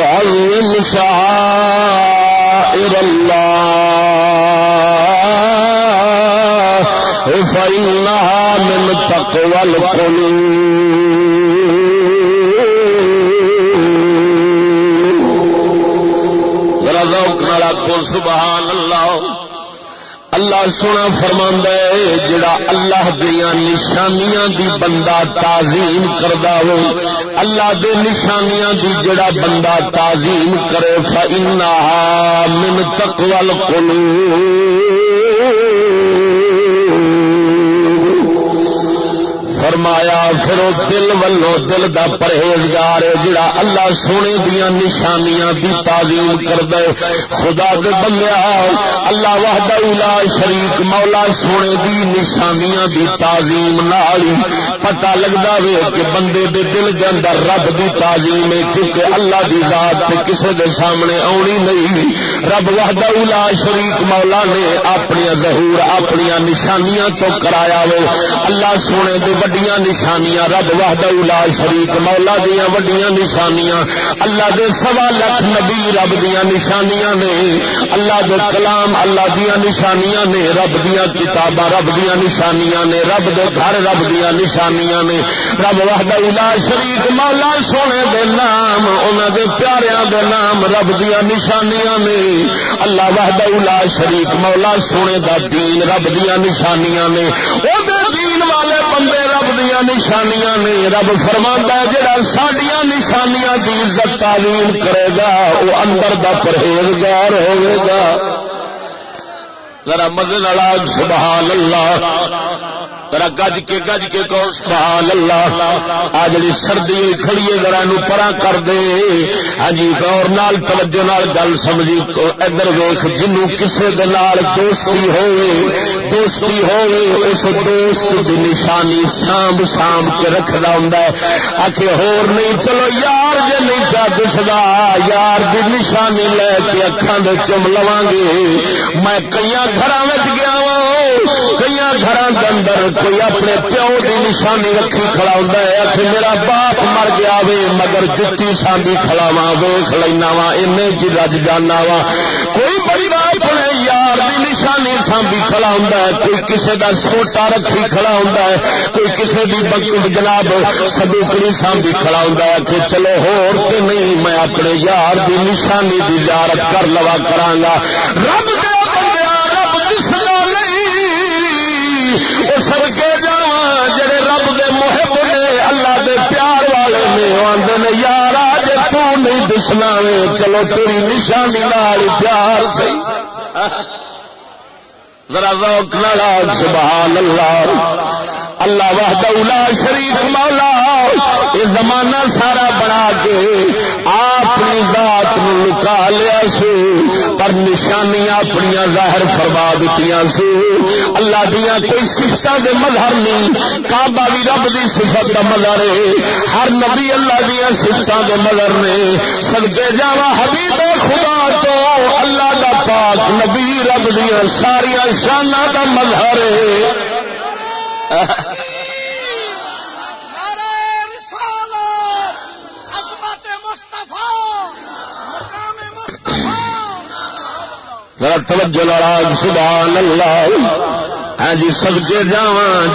يعظم شعائر الله فإنها من تقوى القلوب. اقبال سونا فرما ہے، جڑا اللہ دیا نشانیاں دی بندہ تعظیم کردا ہو۔ اللہ دے نشانیاں دی جڑا بندہ تعظیم کرے، فإنها من تقوى القلوب۔ فرمایا، پھر وہ دل ولو دل دا پرہیزگار ہے، جڑا اللہ سونے دیا نشانیاں دی تعظیم کر دے خدا دے بندیا اللہ وحدہ لا شریک، مولا سونے دی نشانیاں دی تعظیم نال پتہ لگدا وے کہ بندے دے دل دے اندر رب دی تعظیم ہے، کیونکہ اللہ دی ذات تے کسے دے سامنے آونی نہیں۔ رب وحدہ لا شریک مولا نے اپنی ظہور اپنی نشانیاں تو کرایا وے۔ اللہ سونے دے وڈیاں نشانیاں، رب وحدہ لا شریک مولا دیا وڈیاں نشانیاں۔ اللہ دے سوا لکھ نبی رب دیا نشانیاں نے۔ اللہ دے کلام اللہ دیا نشانیاں نے۔ رب دیا کتاباں رب دیا نشانیاں نے۔ رب دے گھر رب دیا نشانیاں نے رب وحدہ لا شریک، مولا سونے دے نام، انہاں دے پیاریاں دے نام، رب دیا نشانیاں نے۔ اللہ وحدہ لا شریک، مولا سونے دا دین، رب دیا نشانیاں نے۔ او دے دین والے بندے رب دیا نشانیاں نے۔ رب فرما جڑا سڈیا نشانیاں کی عزت تعلیم کرے گا وہ اندر دا پرہیزگار ہوئے گا۔ ذرا مزے نالاگ سبحان اللہ۔ ذرا گج کے گج کے کو سبحان اللہ۔ آ جڑی سردی ہوئی کھڑی ہے، ذرا نو پرا کر دے۔ ہاں جی غور نال، توجہ نال گل سمجھی۔ ادھر ویخ جنوں کسے دے نال دوستی ہوے دوستی ہوے اس دوست دی نشانی سامب سامب کے رکھدا ہوندا ہے۔ آکھے، ہور نہیں، چلو یار جے نہیں پیا دسدا، یار دی نشانی لے کے اکھاں دے چم لواں گے۔ میں کئی گھراں وچ گیا وا کئی گھراں دے اندر کوئی اپنے پیو کی نشانی رکھی کھڑا ہوتا ہے آخ میرا باپ مر گیا وے، مگر جتی سانبی کھڑاوا ویخ لینا وا این چ جی رج جانا وا کوئی بڑی بات اپنے یار کی نشانی سانبی کھڑا ہوں کوئی کسی کا سوٹا رکھی کھڑا ہوں کوئی کسی کی بک جناب سدوکڑی سانبی کھڑا ہوں کہ چلو ہور تے نہیں، میں اپنے یار کی نشانی کی زیارت کر لوا کرا رب نہیں چلو تیری نشانی لال پیار سی۔ ذرا روک نال سبحان اللہ۔ اللہ وحدہ لا شریف مولا۔ یہ زمانہ سارا بنا کے اپنی ذات لکا لیا سو پر نشانیاں اپنی ظاہر فرما دیتی سو اللہ دیا کوئی سفت کے مظہر نہیں، کعبہ بھی رب دی صفت کا مظہر ہے۔ ہر نبی اللہ دیا سفت کے مظہر نے۔ سدکے جاوا حبیب خدا تو اللہ دا پاک نبی رب دیا ساریا شانہ کا مظہر ہے۔ ذرا توجہ لڑا سبحان اللہ۔ ہاں جی سبجے جا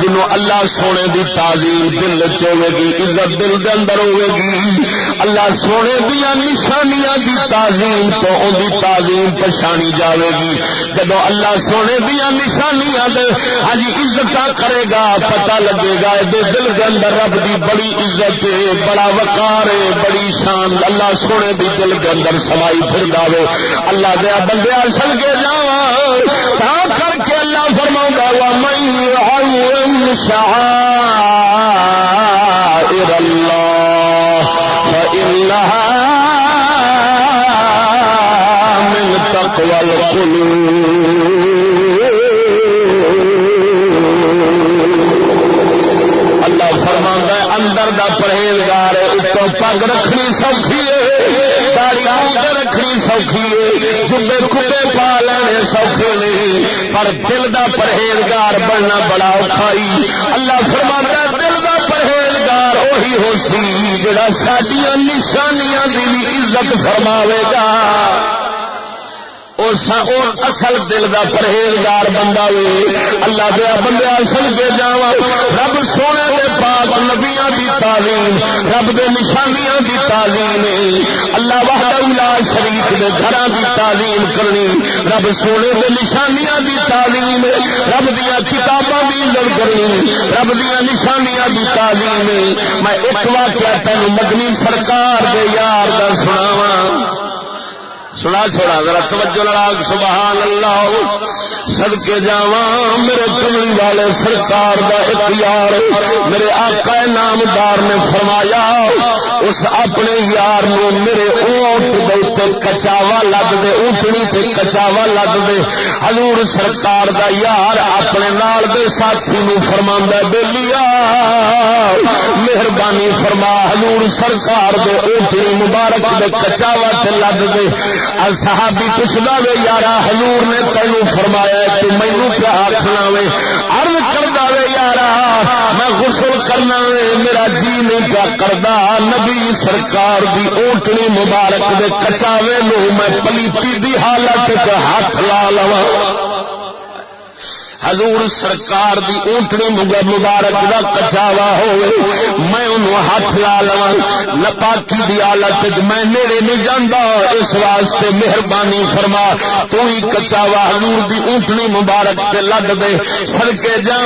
جنوں اللہ سونے دی تعظیم دل چوے گی، عزت دل دے اندر ہوے گی۔ اللہ سونے دیا نشانیاں دی تعظیم تو ان دی تعظیم پچھانی جاوے گی۔ جدو اللہ سونے دیا نشانیاں دے ہاں جی عزت کرے گا، پتہ لگے گا دے دل دے اندر رب دی بڑی عزت ہے، بڑا وقار ہے، بڑی شان۔ اللہ سونے دی دل دے اندر سمائی پھر جاوے۔ اللہ دیا بندے سل کے جا کر کے اللہ فرماؤں گا ومن يعظم شعائر الله فإنها من تقوى القلوب. سوکھے نہیں پر دل دا پرہیزگار بننا بڑا اوکھائی اللہ فرماتا دل دا پرہیزگار وہی ہو سی، جڑا سڈیا نشانیاں کی بھی عزت فرماوے گا۔ اصل دل کا پرہیزگار بندہ وے اللہ دیا بندے اصل کے جا رب سونے کے پاک نبیا کی تعلیم، رب دے نشانیاں کی تعلیم اللہ واہدہ شریف کے گھر کی تعلیم کرنی۔ رب سونے کے نشانیاں کی تعلیم رب دیا کتاباں کی عزت کرنی۔ رب دیا نشانیاں کی تعلیم میں ایک واقعہ تین مدنی سرکار کے یار کا سناواں۔ سنا چھوڑا ذرا توجہ لڑا سبحان اللہ سد کے جا میرے کملی والے سرکار کا اختیار میرے آقا نامدار نے فرمایا، اس اپنے یار نو میرے اونٹ دے کچاوا لگ دے، اونٹنی تے کچاوا لگ دے۔ حضور سرکار دا یار اپنے نال دے ساتھی نو فرما بولیا مہربانی فرما، حضور سرکار دے اونٹنی مبارک دے کچاوا تے لگ دے۔ صحابی پوچھتا وے، یارا حضور نے تینوں فرمایا تو مینو کیا آخنا وے؟ ارد کرتا وے، یارا، میں غسل کرنا وے، میرا جی نہیں کیا کرتا. نبی سرکار دی اوٹنی مبارک دے کچاوے نو میں پلیتی دی حالت ہاتھ لا لوا حضور سرکار دی اونٹنی مبارک دا کچاوا ہوئے، میں انہوں ہاتھ لا لوا نپاکی دی حالت میں نیڑے نہیں جانا اس واسطے مہربانی فرما، تو ہی کچاوا حضور دی اونٹنی مبارک تے لگ دے، سڑکے جا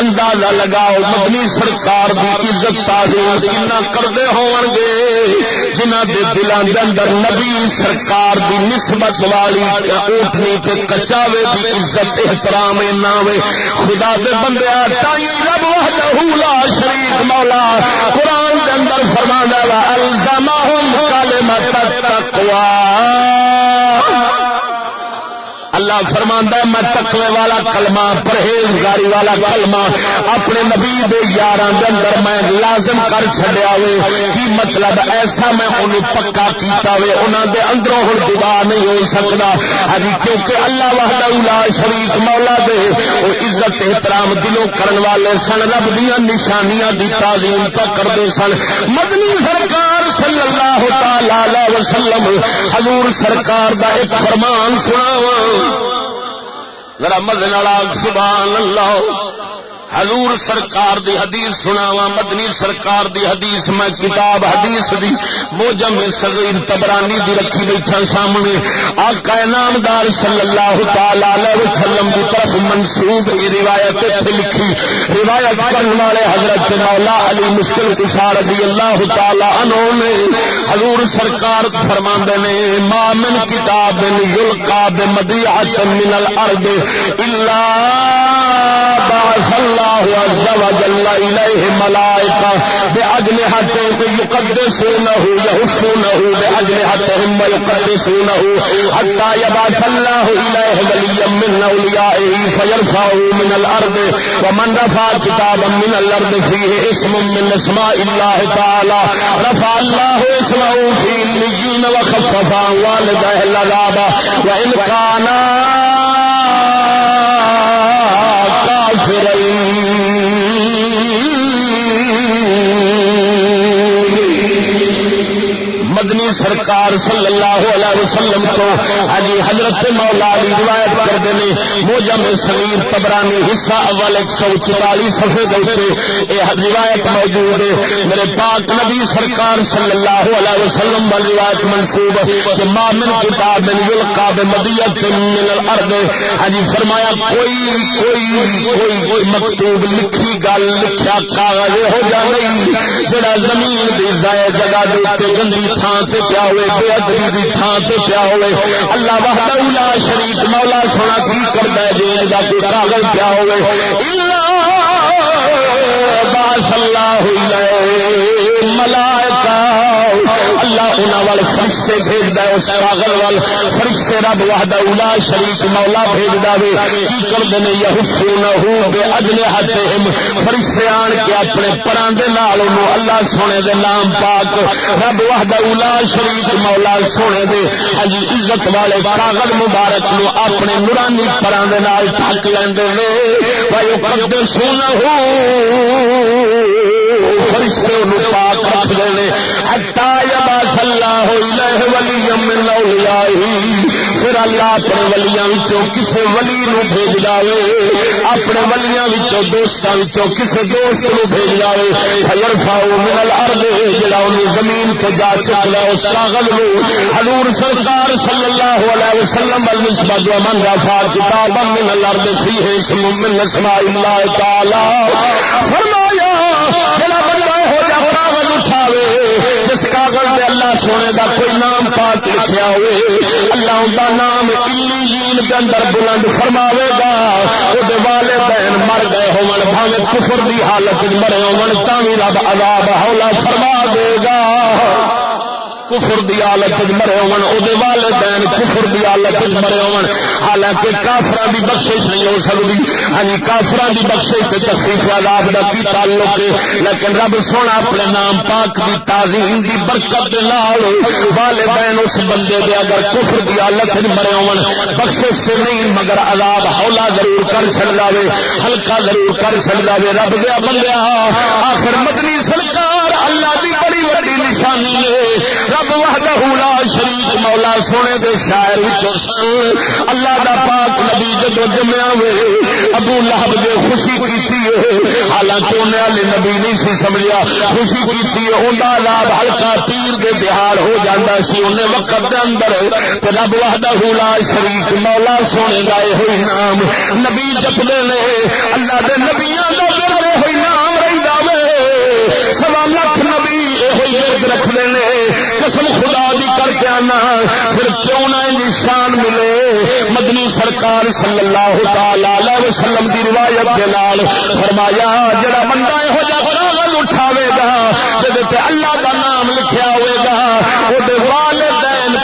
اندازہ لگاؤ مدنی سرکار دی عزت تازی کنا کرتے ہون گے جنہ دے دلان دے اندر نبی سرکار دی نسبت والی اونٹنی تے کچاوے دی عزت احترام اینا وے، خدا دے بندے تائی رب وحدہ لا شریک مولا، قرآن دے اندر فرمانا الزمہم کلمت اللہ فرما میں تکوے والا کلمہ، پرہیزگاری والا کلمہ اپنے نبی دے یار اندر میں لازم کر چڈیا ہوئے کی مطلب ایسا میں انہوں پکا کیتا ہوئے انہوں دے اندروں ہوں دبا نہیں ہو سکتا۔ ہاں جی، کیونکہ اللہ وحدہ شریف مولا دے، وہ عزت، احترام دلوں کرن والے سن، رب دیا نشانیاں دی تعظیم تک کرتے سن۔ مدنی سرکار صلی اللہ تعالی وسلم، حضور سرکار دا ایک فرمان سنا ذرا مدن سبحان اللہ۔ حضور سرکار دی حدیث سناوا مدنی سرکار دی حدیث، میں کتاب، حدیث دی موجم صغیر تبرانی دی رکھی بیٹھا سامنے۔ آقا نامدار صلی اللہ تعالی علیہ وسلم دی طرف منسوب یہ روایت تے لکھی۔ روایت کرنے والے حضرت مولا علی مشکل کشا رضی اللہ تعالی عنہ نے حضور سرکار فرماندے نے، ما من کتاب یلقا بمدیعۃ من الارض الا بعث الله عز وجل إليه ملائكة بأجنحة يقدسونه يهفونه بأجنحتهم ويقدسونه حتى يبعث الله إليه وليا من أوليائه فيرفعه من الأرض ومن رفع كتابا من الأرض فيه اسم من اسماء الله تعالى رفع الله اسمه في الليين وخفف عن والده العذاب وإن كان سزا سرکار صلی اللہ علیہ وسلم تو حجی حضرت مولا علی روایت کرتے ہیں، موجم سلیم تبرانی حصہ اول ایک سو چالی سفے دے یہ روایت موجود ہے۔ میرے پاک نبی سرکار صلی اللہ علیہ وسلم والی روایت منسوب کہ مامن کتاب یلقا بمدیت من الارض۔ حجی فرمایا، کوئی کوئی کوئی کوئی مکتوب لکھی گل لکھیا کاغذ ہو جا نہیں، جڑا زمین دی زائے جگہ دے گندی تھان سے پیا ہوئے بے ادبی دی تھان سے پیا ہوئے۔ اللہ وحدہ لا شریف مولا سونا کی کرتا ہے جی کا کوئی کاغذ پیا ہوئے۔ باس اللہ ملائکہ اللہ وال فرشتے بھیجتا ہے، اس کاغل وال فرشتے رب وحدہ اولا شریف مولا بھیج دے کی کرتے ہیں یہ بے اجلے ہاتھ فرشتے آن کے اپنے پراندے نال اللہ سونے دے نام پاک رب وحدہ اولا شریف مولا سونے دے۔ ہجی عزت والے کاغل مبارک نو اپنے نورانی پراندے نال ٹھک لیندے نے بھائی سونا ہو۔ فرشتے انہوں پاک رکھ دے ہٹا یا باس اللہ ہوئی ولی من پھر اللہ اپنے ولیاں کسے ولی نو بھیج جائے، اپنے ولیاں دوستوں کسے دوست نو بھیج جائے۔ خیر فاؤ من الارض جڑا انہوں زمین تے جا چکا اس کاغذ نو۔ حضور سرکار صلی اللہ علیہ وسلم والنسبہ جو من رفا کتابا من الارض فیہ اسم من اسماء اللہ تعالی۔ فرمایا جڑا بندہ ہو جا کاغذ اس کاغذ دے اللہ سونے دا کوئی نام پاک لکھیا ہوئے، اللہ دا نام جین دے اندر بلند فرماوے گا او وہ والدین مر گئے ہون، بھاوے کفر دی حالت مرے ہون، تاں وی رب عذاب ہولا فرما دے گا۔ کفر دی حالت مرے ہون او والدین کفر دی حالت مرے ہون۔ حالانکہ کافران دی بخشش نہیں ہو سکتی۔ ہاں جی کافران دی بخشش تے تخفیف عذاب دا کی تعلق ہے؟ لیکن رب سونا اپنے نام پاک دی تعظیم دی برکت دے نال والدین اس بندے دے اگر کفر دی حالت مرے ہون، بخشش سے نہیں، مگر عذاب ہولا ضرور کر چھڑ جاوے ہلکا ضرور کر چھڑ جاوے رب دے بندیا، آخر مدنی سرکار اللہ دی بڑی بڑی نشانی ہے۔ لا شریک مولا سونے دے شاعر سن۔ اللہ دا پاک نبی جدو جمیا ہوئے ابو لہب دے خوشی کیتی ہے۔ حالانکہ انہیں والے نبی نہیں سی سمجھا خوشی کیتی ہے انہاں لاب ہلکا تیر دے دہاڑ ہو جاندا سی۔ انہیں وقت دے اندر تے رب وحدہ لا شریک مولا سونے دا ہوئی نام نبی جپدے نے، اللہ دے نبیاں دا ہوئی نام رہندا وے۔ سوا لکھ نبی یہ رکھتے ہیں قسم خدا دی کر کے آنا، پھر کیوں نہ ان شان ملے؟ مدنی سرکار صلی اللہ تعالی وسلم دی روایت کے نال فرمایا، جڑا بندہ یہو جا اٹھاوے گا جب اللہ دا نام لکھیا ہوئے گا وہ والدین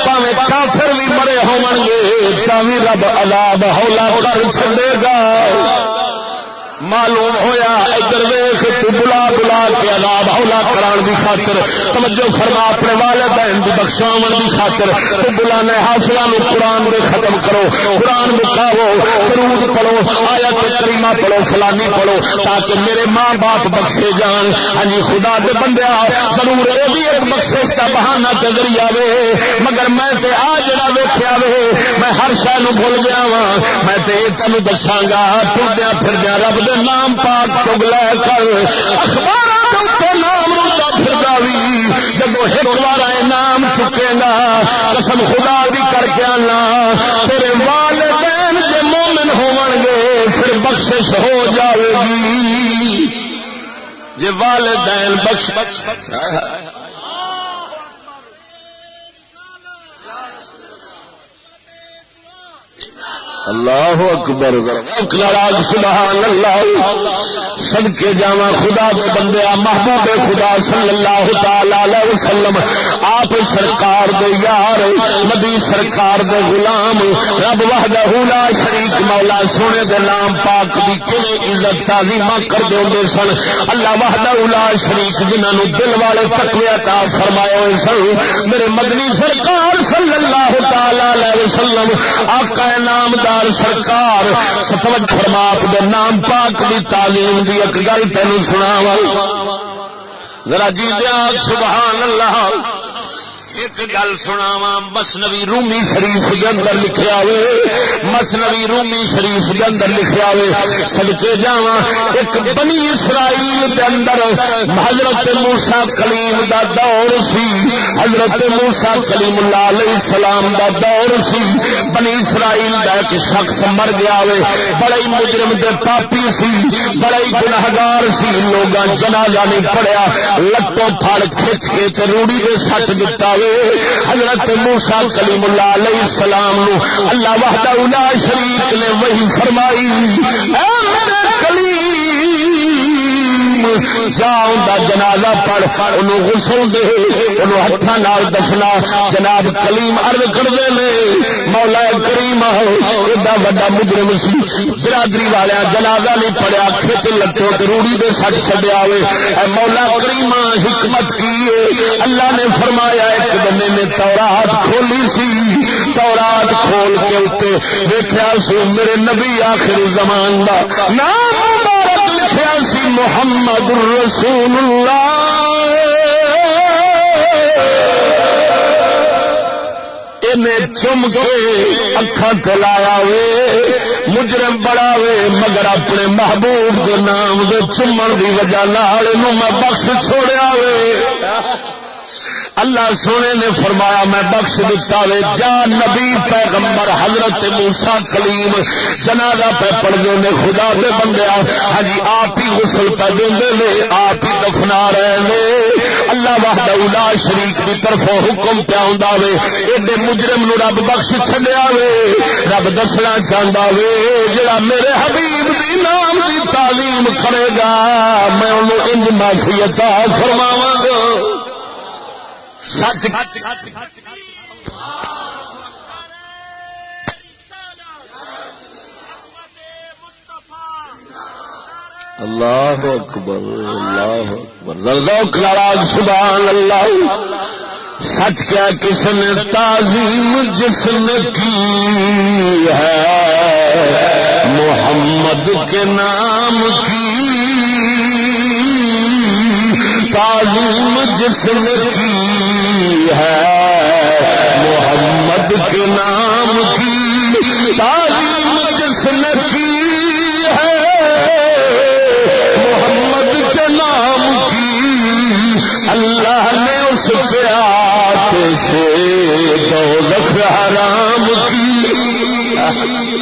کافر بھی مرے ہون گے تاوی رب عذاب ہولا کر چھڑے گا۔ معلوم ہویا، ادھر ویخ بلا بلا کے عذاب ہولا کران دی خاطر، توجہ فرما، اپنے والدین دی بخشاون دی خاطر، تو بلانے حافظاں نو قران دے ختم کرو قران مکاو درود پڑھو، آیت کریمہ پڑھو، فلانی پڑھو، تاکہ میرے ماں باپ بخشے جان۔ ہاں جی خدا دے بندے ضرور اے بھی ایک بخشش کا بہانہ تے ذریعہ وے۔ مگر میں تے آ جڑا ویکھیا وے، میں ہر شے نو بھول گیا وا میں تے تینو دساں گا ٹردیا پھردیا رب دے نام پاک چگ لے کر اخبار نام جب ایک بار نام چکے گا، قسم خدا بھی کر کے آنا۔ تیرے والدین کے مومن ہون گے، پھر بخشش ہو جائے گی۔ جی والدین بخش بخش اللہ اکبر ذرا سبحان اللہ۔ سد کے جاوا خدا کے بندے، محبوب خدا صلی اللہ تعالی علیہ وسلم۔ آپ سرکار دے یار، نبی سرکار دے غلام، رب وحدہ لا شریک مولا، سونے دے نام پاک دی کنے عزت تعظیمہ کر دے ہوندے سن۔ اللہ وحدہ لا شریک، جنہاں نو دل والے تقوی عطا فرمائے ہوئے سن۔ میرے مدنی سرکار صلی اللہ تعالی علیہ وسلم، آقا نامدار سرکار سرکار ستوج فرماپ دے نام پاک دی تعلیم دی ایک گل تینوں سنا ذرا جی دیا سبحان اللہ۔ ایک گل سنا وا مسنوی رومی شریف کے اندر لکھیا ہوئے مسنوی رومی شریف کے اندر لکھیا ہوئے سڑکے جا ایک بنی اسرائیل کے اندر حضرت موسا کلیم دا دور سی، حضرت موسا کلیم اللہ علیہ السلام دا دور سی، بنی اسرائیل دا ایک شخص مر گیا ہوئے بڑے مجرم دے پاپی سی بڑے گناہگار سی لوگ جنازہ نہیں پڑیا لتوں پھڑ کھچ کے روڑی دے سٹ دتا ہوئے حضرت موسا کلیم اللہ علیہ السلام نو اللہ وحدہ شریف نے وہی فرمائی۔ اے میرے جنازہ پڑھ ان غسل دے ان ہاتھوں دفنا، جناب کلیم ارد کرتے ہیں مولا کریم ایڈا وا مجرم سی، برادری والا جنازہ نہیں پڑیا کھچ لٹو روڑی دے سٹ چڈیا ہوئے مولا کریم حکمت کی اللہ نے فرمایا، ایک بندے نے تورات کھولی سی۔ تورات کھول کے اتنے دیکھا سو، میرے نبی آخر زمان کا نام مبارک سی محمد رسول اللہ۔ چم کے اکھا تلایا وے مجرم بڑا وے مگر اپنے محبوب کے نام دے چمن کی وجہ میں بخش چھوڑیا وے اللہ سونے نے فرمایا، میں بخش دتا وے، جا نبی پیغمبر حضرت موسا کلیم، جنازہ پہ پڑھتے نے خدا دے بندے ہاں جی، آپ ہی غسل پہ دے آپ ہی دفنا رہے اللہ واہد الا شریف کی طرف حکم پیا ہوں ایڈے مجرم نو رب بخش چلیا وے۔ رب دسنا چاہتا وے، جڑا میرے حبیب دی نام دی تعلیم کرے گا، میں انہوں انج معافی عطا فرماواں گا۔ سچ اللہ اکبر اللہ اکبر۔ ذوق لڑاگ سبحان اللہ سچ کیا کس نے، تعظیم جس نے کی ہے؟ محمد کے نام کی۔ تعلیم جس نے کی ہے، محمد کے نام کی۔ تعلیم جس نے کی ہے، محمد کے نام کی۔ اللہ نے اس پیات سے دوزخ حرام کی۔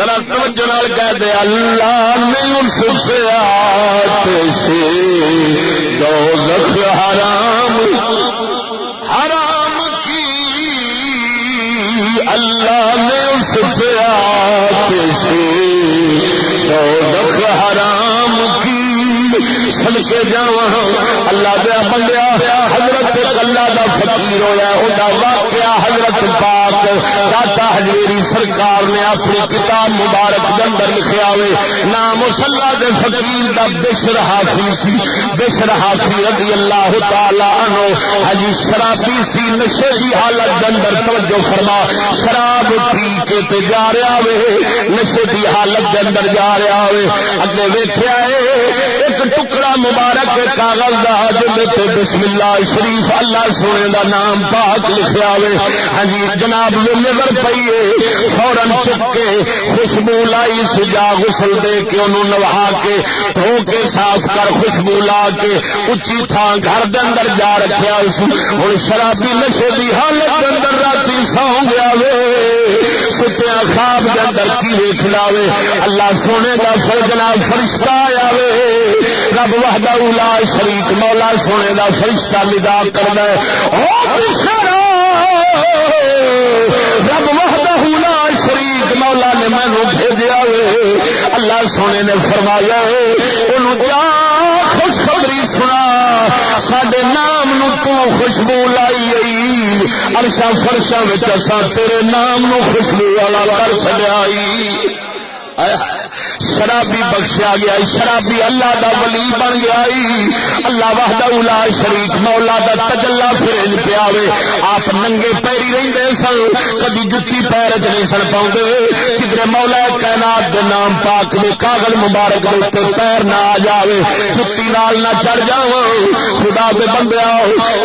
ذرا توجہ نال کہہ دے، اللہ نے اس سے دوزخ حرام حرام کی۔ اللہ نے اس سے دوزخ حرام کی۔ سن کے جا اللہ دیا بندیا حضرت اللہ دا فقیر ہویا وہ واقعہ حضرت پاک داتا حجیری سرکار نے اپنی کتاب مبارک اندر لکھا ہوئے، نام اللہ دے فقیر دا بشر حافی سی، بشر حافی رضی اللہ تعالی عنہ۔ حجی شرابی سی، نشے کی حالت اندر توجہ فرما، شراب پی کے تے جا رہا وے نشے کی حالت اندر جا رہا وے اگے ویکھیا ہے، ایک ٹکڑا مبارک کاغذ دا جے بسم اللہ شریف، اللہ سونے دا نام پاک لکھیا وے ہاں جی جناب نظر پیے فورن چک کے خوشبو لائی، سجا غسل دے کے انہوں نوا کے دھو کے ساس کر خوشبو لا کے اچھی تھان گھر دے اندر جا رکھیا اس ہوں شرابی نشے دی حالت دے اندر رات سو گیا وے ستیا خواب دے اندر کی ویکھنا وے اللہ سونے کا فر جناب فرشتہ آیا وے رب وحدہ اولا شریف مولا سونے کا فرشتہ ندا کرنا ہے رب وحدہ لا شریک مولا نے مینو بھیجا اللہ سونے نے فرمایا جا خوشخبری سنا سڈے نام نو تو خوشبو لائی ارشا فرشا تیرے نام نو خوشبو والا کر چلیا شرابی بخشیا گیا شرابی اللہ دا ولی بن گیا اللہ وحدہ الا شریف مولا دا تجلا پھر پیا آپ ننگے پیری رہتے سن، کدی جتی پیر چ نہیں سن پاؤں کدھر مولا کائنات دے نام پاک میں کاغل مبارک دے پیر نہ آ جائے جتی نال نہ چڑھ جا خدا دے بندے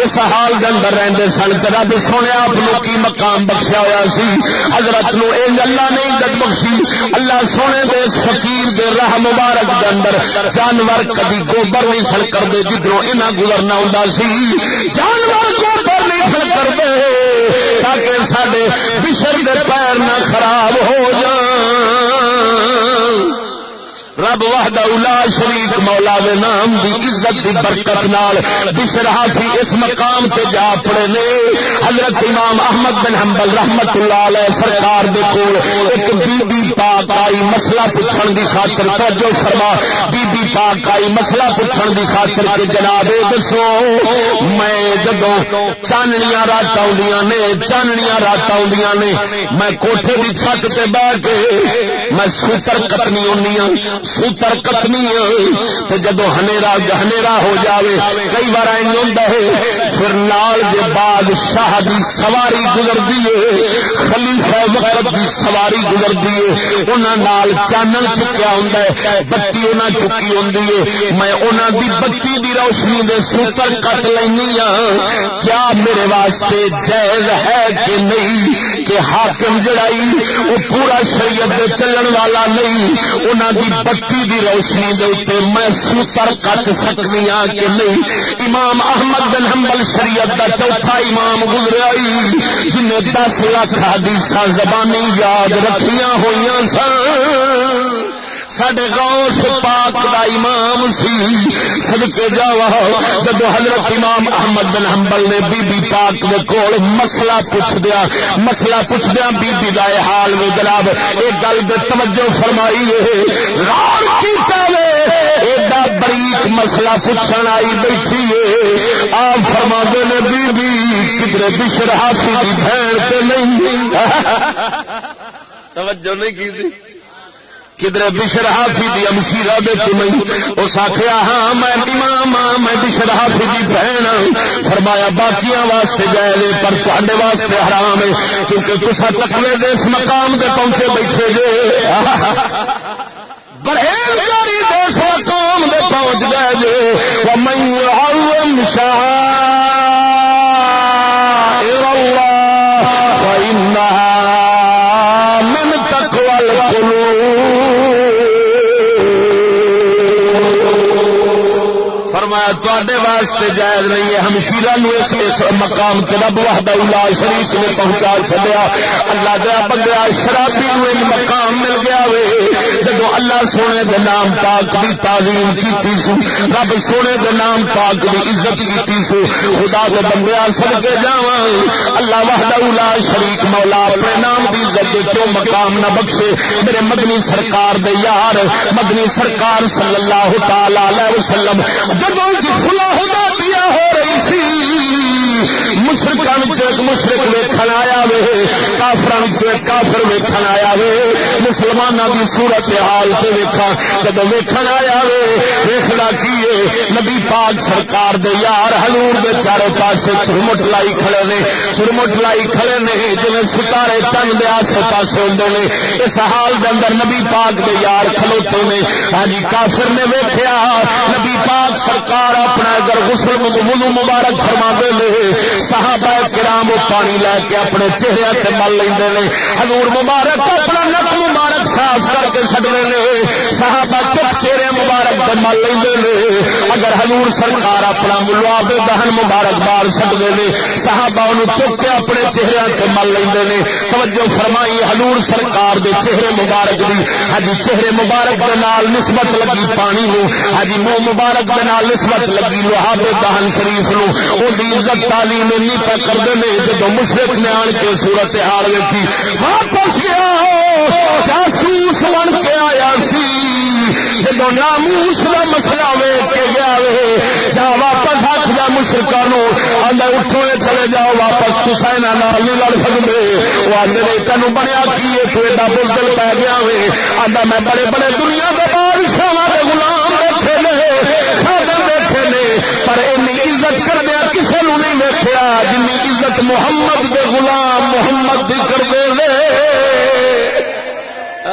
اس حال دے اندر رہتے سن۔ رب سونے آپ کی مقام بخشیا ہوا سی، حضرت نو اللہ نے عزت بخشی۔ اللہ سونے دے فقیر دے راہ مبارک دے اندر جانور کبھی گوبر نہیں سن کرتے جدھروں یہاں گزرنا ہوں سی۔ جانور گوبر نہیں سن کرتے تاکہ سارے بشر دے پیر نہ خراب ہو جان۔ رب وحدہ اولا شریف مولا دے نام دی عزت دی برکت نال بشر حافی اس مقام تے جا پڑے نے۔ حضرت امام احمد بن حنبل رحمت اللہ علیہ سرکار دے کول ایک بی بی پاک آئی مسئلہ پوچھن دی خاطر توجہ فرما۔ بی بی پاک آئی مسئلہ پوچھن دی خاطر کہ جناب دسو، میں جدوں چاننیاں رات آندیاں نے، چاننیاں رات آندیاں نے، میں کوٹھے دی چھت تے بیٹھ کے میں سوتر کتنی ہونی ہوں سوتر کتنی تو جدو ہنیرا ہو جاوے، کئی بار ہے، پھر نال جے بادشاہ دی سواری گزرتی ہے، خلیفہ وقت دی سواری گزرتی ہے۔ انہوں نال چانل چکیا ہوں بتی انہیں چکی ہوں میں انہوں دی بتی دی روشنی دے سوچر کٹ لینی ہاں۔ کیا میرے واسطے جائز ہے کہ نہیں؟ کہ حاکم جڑائی، وہ پورا شریعت دے چلن والا نہیں۔ انہوں دی بتی دی روشنی دے اتنے میں سوچر کٹ سکنی ہاں کہ نہیں؟ امام احمد بن حنبل شریعت دا چوتھا امام گزرا جنہیں دس لاکھ حدیث زبانی یاد رکھیاں ہوئی سن۔ سڈے غوث پاک دا امام سی۔ سدکے جاوا جب حضرت امام احمد بن حنبل نے بی بی پاک دے کول مسئلہ پوچھ دیا، مسئلہ پوچھ دیا بی بی دا حال میں جناب ایک گل دے توجہ فرمائی ہے۔ غور کیتا وے۔ ایڈا بریک مسئلہ پوچھن آئی بیٹھی ہے۔ آپ فرما دے نے بی بی کدھر بشر حافظ دی بہن تے نہیں۔ توجہ نہیں کی دی؟ کدھر بشر حافی دی امشیرہ دے تمہیں اس آخیا ہاں میں امام ہاں میں بشر حافی دی بہن فرمایا باقیاں واسطے جائے پر تے واسطے حرام ہے کیونکہ تصا تسلے دے اس مقام دے پہنچے بیٹھے جے پرہیزگاری دے مقام دے پہنچ گئے جے ومن يعظم شاہ تے واسطے جائز نہیں ہے۔ ہمشیرہ نو اس, اس مقام تے رب وحدہ اللہ شریف نے پہنچا چھڈیا۔ اللہ دیا بندیا شرابی نو ان مقام مل گیا وے۔ جدو اللہ سونے دے نام پاک دی تعظیم کیتی سو رب سونے دے نام پاک دی عزت کیتی سو خدا دے بندیا صدقے جاواں۔ اللہ وحدہ اللہ شریف مولا اپنے نام دی عزت دے کیوں مقام نہ بخشے؟ میرے مدنی سرکار دے یار مدنی سرکار صلی اللہ تعالی علیہ وسلم جدو جی فلا دیا ہو رہی سی۔ مشرق مشرق ویکن آیا وے کافر کافر ویکن آیا وے۔ مسلمانوں کی سورت حال سے ویکا جب ویکن آیا وے ویخنا کی نبی پاک سرکار دے یار ہلور دے چاروں پاسے چرمٹ لائی کھڑے نے۔ چرمٹ لائی کھڑے نے جی ستارے چند دے آسے پاسے ہوتے ہیں اس حال دے اندر نبی پاک دے یار کھلوتے نے۔ ہاں جی کافر نے ویکیا نبی پاک سرکار اپنا اگر غسل وضو مبارک فرما دے لے صحابہ کرام وہ پانی لے کے اپنے چہرے مل لیں حضور مبارک اپنا نک مبارک صاف کر کے چڑھتے لے صحابہ چپ چہرے مبارک تے مل لیں اگر حضور سرکار اپنا ملواب دہن مبارک بار چڑھتے لے صحابہ انہوں چپ کے اپنے چہرے تے مل لیں لے توجہ فرمائی حضور سرکار دے چہرے مبارک دی۔ ہجی چہرے مبارک دے نال نسبت لگی پانی نو۔ ہجی منہ مبارک دے نال نسبت لگی لوہاب دہن شریف نو۔ ان عزت تعلیم نہیں پہ کرتے ہیں جب مشرق نے آن کے سورت حال ویکھی۔ واپس گیا جاسوس ناموس بن کے آیا سی۔ جب ناموس کا مسئلہ ویچ کے گیا جا واپس ہاتھ جا مشرقہ آدھا اٹھو چلے جاؤ، واپس تصا یہاں نہیں لڑ سکتے وہ آدھے تینوں بنیا کی تو ایڈا بزدل پی گیا وے۔ آدھا میں بڑے بڑے دنیا کے بادشاہ کے غلام بیٹھے نے بیٹھے نے پر این عزت کر دیا کسی نہیں دیکھا جن عزت محمد دے غلام محمد دی کر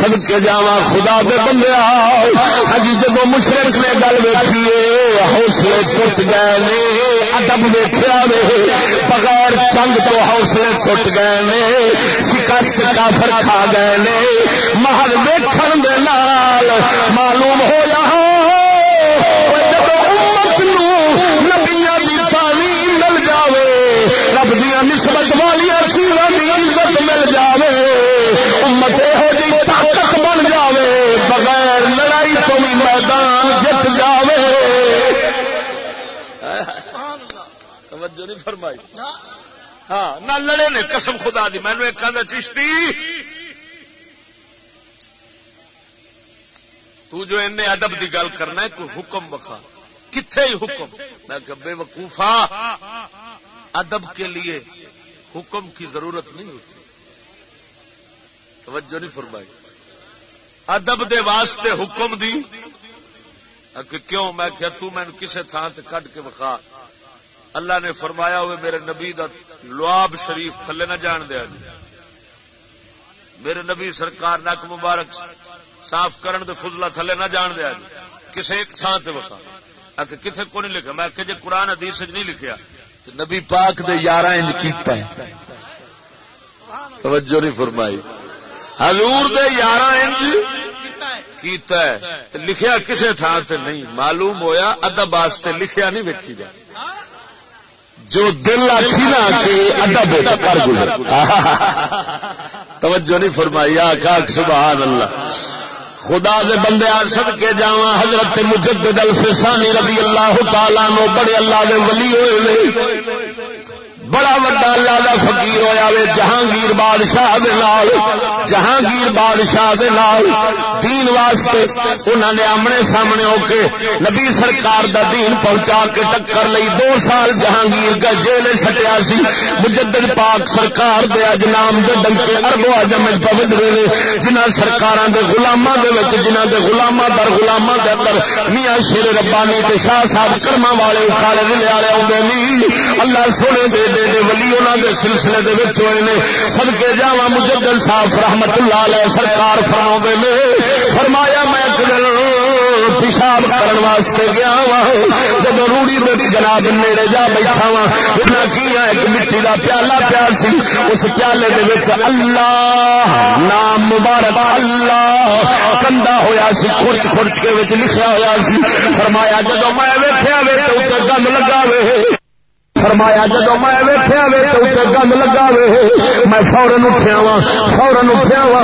سد کے جا خدا دے بندے ہجی جب مشرق نے گل ویکھیے حوصلے ٹوٹ گئے نے، ادب ویخیا وے۔ بغیر چنگ تو حوصلے ٹوٹ گئے نے، شکست کافر کھا گئے نے۔ محل ویکھن دے نال معلوم ہو جہاں رب دیا نسبت والی چیزوں کی عزت مل جائے امت یہو جی طاقت بن جائے بغیر لڑائی تو بھی میدان جت جائے توجہ نہیں فرمائی۔ ہاں نہ لڑے نے، قسم خدا دی۔ مینو ایک کہہ چشتی۔ تو جو ان ادب دی گل کرنا ہے، کوئی حکم بخا کتنے ہی حکم؟ میں کہ بے وقوفا ادب کے لیے حکم کی ضرورت نہیں ہوتی۔ توجہ نہیں فرمائی۔ ادب دے واسطے حکم دی۔ کہ کیوں؟ میں کیا تو میں کسے تھان تے کٹ کے بخا اللہ نے فرمایا ہوئے میرے نبی دا لواب شریف تھلے نہ جان دیا جی۔ میرے نبی سرکار نک مبارک صاف کرن دے فضلہ تھلے نہ جان دیا جی۔ کسے ایک تھان تے بخا کہ کتنے کو نہیں لکھا؟ میں کہ جی قرآن حدیث نہیں لکھیا تو نبی پاک دے یارہ انج کیتا ہے۔ توجہ نہیں فرمائی۔ حضور دے یارہ انج کیتا ہے لکھیا کسے تھان تے نہیں۔ معلوم ہویا، ادب واسطے لکھیا نہیں ویکھی جا۔ جو دل آخی نہ کہ ادب کر گزر۔ توجہ نہیں فرمائی آخ سبحان اللہ۔ خدا دے بندے سد کے جا حضرت مجدد الفسانی رضی اللہ تعالیٰ نو بڑے اللہ دے ولی ہوئے نہیں بڑا وڈا اللہ کا فقیر ہوا وے، جہانگیر بادشاہ دے نال، جہانگیر بادشاہ دے نال، دین واسطے انہوں نے آمنے سامنے ہو کے نبی سرکار دا دین پہنچا کے ٹکر لئی، دو سال جہانگیر کا جیل سٹیا سی۔ مجدد پاک سرکار دے اج نام دے ڈنکے اربو اجم پوج رہے جنہ سرکار دے گلاما جنہ دے گلاما در گلاما دے اندر میاں شیر ربانی تے شاہ صاحب کرما والے اکھاڑے دلے والے آدھے نہیں اللہ سونے دے دے دے ولی انہوں دے سلسلے دے وچ ہوئے نے۔ صدقے جاواں مجدد صاحب رحمت اللہ علیہ سرکار فرماوندے نے۔ فرمایا میں ایک پیشاب کرن واسطے گیا وا جب روڑی دے جناب نیڑے جا بیٹھا وا انہاں کیا ایک مٹی دا پیالہ پیا سی۔ اس پیالے دے وچ اللہ نام مبارک اللہ کندا ہویا سی خرچ خرچ کے وچ لکھیا ہویا سی۔ فرمایا جب میں ویکھیا وے تے اوتے گند لگا وے۔ فرمایا جب میں ویٹیا وے تو گند لگا وے، میں فورن اٹھیا وا فورن اٹھیا وا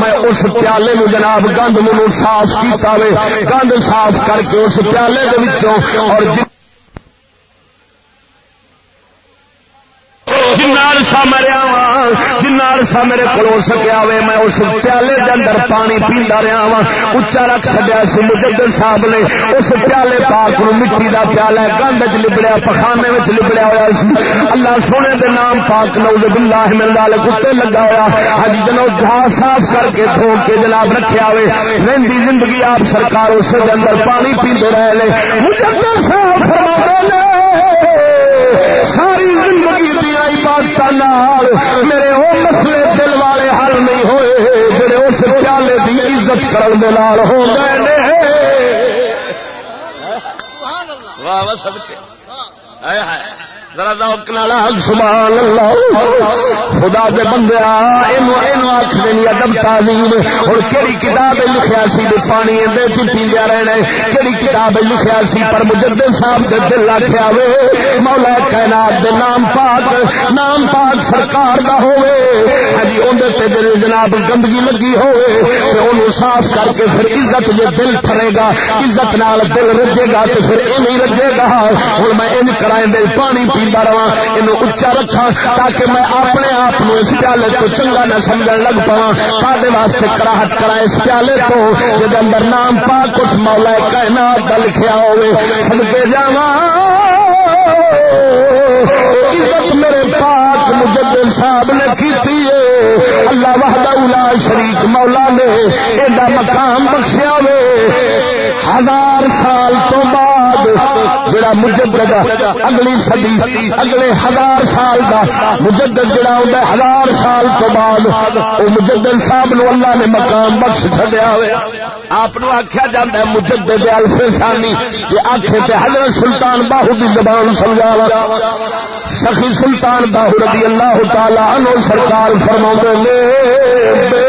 میں اس پیالے نو جناب گند منہ صاف کیتا وے، گند صاف کر کے اس پیالے دے اور جن عرصہ مریا وا جنا عرصہ میرے کو سکیا وے، میں اس پیالے کے اندر پانی پیندا رہا وا اچا رکھ چڈیا سی مجدد صاحب نے۔ اس پیالے پاک نو مٹی دا پیالہ گند چ لبڑیا، پخانے میں لبڑیا ہوا سی۔ اللہ سونے دے نام پاک نوز باللہ من ذالک کتے لگا ہوا ہج ہاں جی، جنو جہا صاف کر کے دھو کے جناب رکھیا ہوئے رہندی زندگی آپ سرکار اس دے اندر پانی پیندے رہے لے مجدد صاحب فرما دے ساری زندگی دیا عبادت میرے وہ مسئلے دل والے حل نہیں ہوئے جڑے اس پیالے کی عزت کرنے ہو گئے واہ واہ سب ذرا ذوق نال سبحان اللہ۔ خدا دے بندے آخ دینی ادب تعلیم اور کہڑی کتاب لکھیا سی دے پانی دے اندر پیندیا رہنا کہڑی کتاب لکھیا سی پر مجدد صاحب سے دل آخیا وے۔ مولا کائنات دے نام پاک نام پاک سرکار دا ہوے ہاں جی اندر تے دل جناب گندگی لگی ہوے تے انہوں صاف کر کے پھر عزت جے دل پھرے گا، عزت نال دل رجے گا، تے پھر اے نہیں رجے گا۔ ہن میں ان کرائیں دے پانی پی پیندا رہا یہ اچا رکھا تاکہ میں اپنے آپ اس پیالے تو چنگا نہ سمجھ لگ پا واسطے کراہٹ کرا اس پیالے تو جب اندر نام پاک اس مولا کائنات کا لکھیا ہوئے سدکے جا عزت میرے پاک مجدد صاحب نے کی اللہ وحدہ شریف مولا نے ایڈا مقام بخشیا وے ہزار سال تو بعد بعد جڑا مجدد اگلی صدی، اگلے ہزار سال دا مجدد جڑا ہوندا ہزار سال تو بعد او مجدد صاحب نو اللہ نے مقام بخش چھڈیا ہوئے۔ آپ نو آکھیا جاندا ہے، مجدد الف ثانی کہ آکھے تے حضرت سلطان باہو دی زبان سمجھاوا۔ سخی سلطان باہو رضی اللہ تعالی عنہ سرکار فرماوندے نے، بے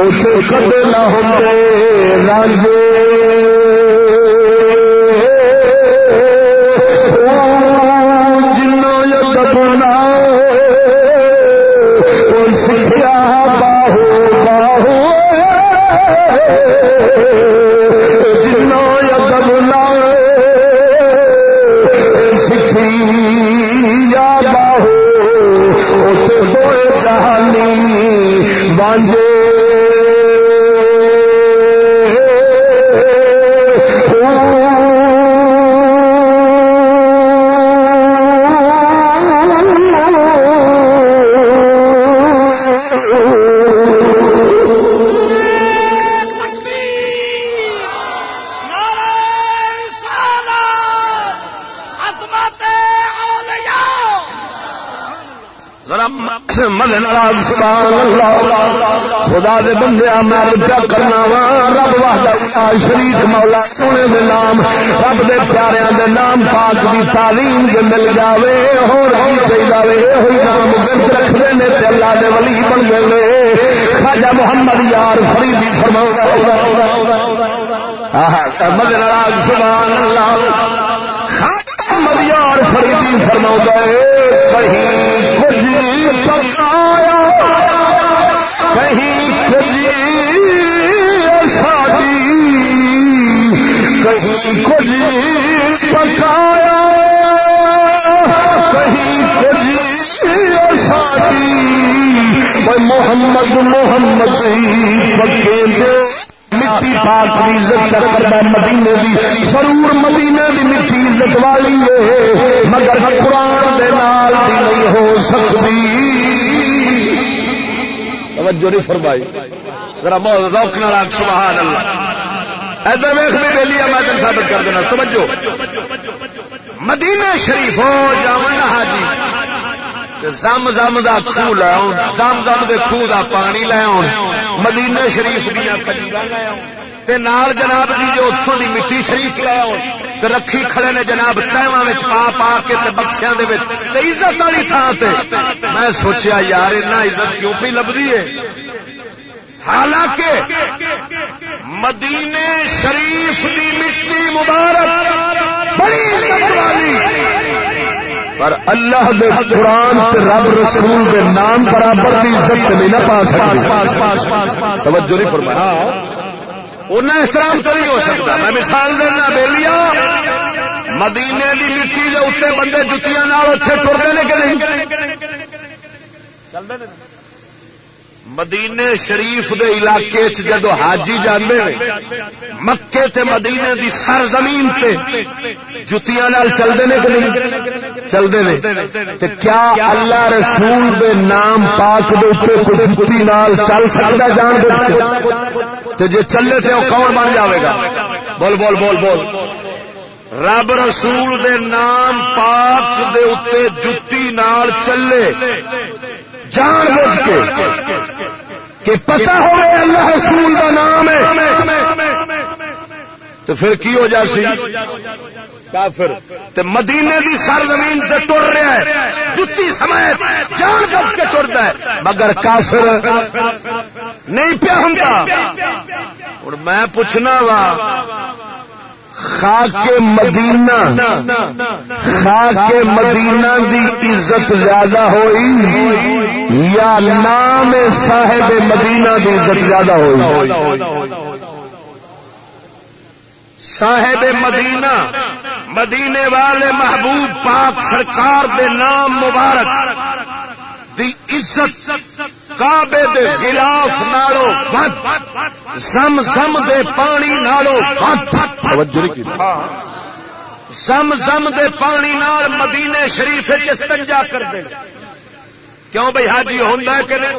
اتنے کدے نہ ہوتے رنگ اقبال خدا دے بندے میں پیا کرنا وا، رب وحدہ شریف مولا، سونے دے نام، رب دے پیاریاں دے نام پاک دی تعلیم جو مل جاوے، ہور کی چاہیے وے ہوئی نام گرد رکھتے ہیں تے اللہ دے ولی بن گئے نے خواجہ محمد یار فریدی فرماؤ آہا مد ناراض، سبحان اللہ۔ خواجہ محمد یار فریدی فرماؤ گئے کہیں کچھ پکایا کہیں کچھ شادی کہیں کچھ پکایا، کہیں کچھ شادی محمد محمد جی، پکے دے۔ مٹی پاک کی عزت کرتا مدینے دی، ضرور مدینے دی مٹی عزت والی ہے، مگر قرآن دے نال دی نہیں ہو سکتی۔ توجہ نہیں فرمائی۔ ذرا روک نہ راک سبحان اللہ ادھر ویخ بھی دے میں تم ثابت کر دینا۔ توجہ۔ مدینہ شریف ہو جاؤں حاجی۔ زم زم دا خوہ لے زم زم دے خوہ دا پانی لے آؤ مدینہ شریف دیا کجیرا لے آؤ تے نال جناب جی جو اتوں دی مٹی شریف لے آؤ، تے رکھی کھڑے نے جناب تہواں پا پا کے تے بخشیاں دے وچ، تے عزت والی تھان تے۔ میں سوچیا، یار اتنا عزت کیوں پی لبدی ہے؟ حالانکہ مدینے شریف دی مٹی مبارک، بڑی عزت والی۔ پر اللہ دے قرآن تے رب رسول دے نام برابر دی عزت نہیں نہ پا سکتی۔ توجہ نہیں فرمایا انہیں احترام تو نہیں ہو سکتا۔ میں مثال دینا بے مدینے دی مٹی دے اتنے بندے جتیاں اتنے ٹرتے ہیں کہ نہیں؟ مدینے شریف دے علاقے چ جدو حاجی جانے مکے تے مدینے دی سر زمین تے جتیاں چلتے ہیں کہ نہیں؟ چلتے ہیں تے کیا اللہ رسول دے نام پاک دے اوپر کوئی جتی نال چل سکتا جان بوجھ تے جے چلے تے وہ کون بن جاوے گا؟ بول بول بول بول۔ رب رسول دے نام پاک دے اوتے جتی نال چلے۔ جان بوجھ کے؟ کہ پتا ہو اللہ رسول کا نام ہے۔ تو پھر کی ہو جاسی کافر۔ تے مدینے دی سر زمین سے ٹر رہا ہے۔ جتی سمیت جان بچ کے ٹرتا ہے۔ مگر کافر نہیں پیا ہوں اور میں پوچھنا وا، خاک مدینہ خاک مدینہ دی عزت زیادہ ہوئی یا نام صاحب مدینہ دی عزت زیادہ ہوئی؟ صاحب مدینہ۔ مدینے والے محبوب پاک سرکار دے نام مبارک دی عزت کعبے دے خلاف نالو زم زم دے پانی نالو زم زم دے پانی نال مدینے شریف استنجا کر دے۔ کیوں بھائی حاجی ہوں کہ نہیں؟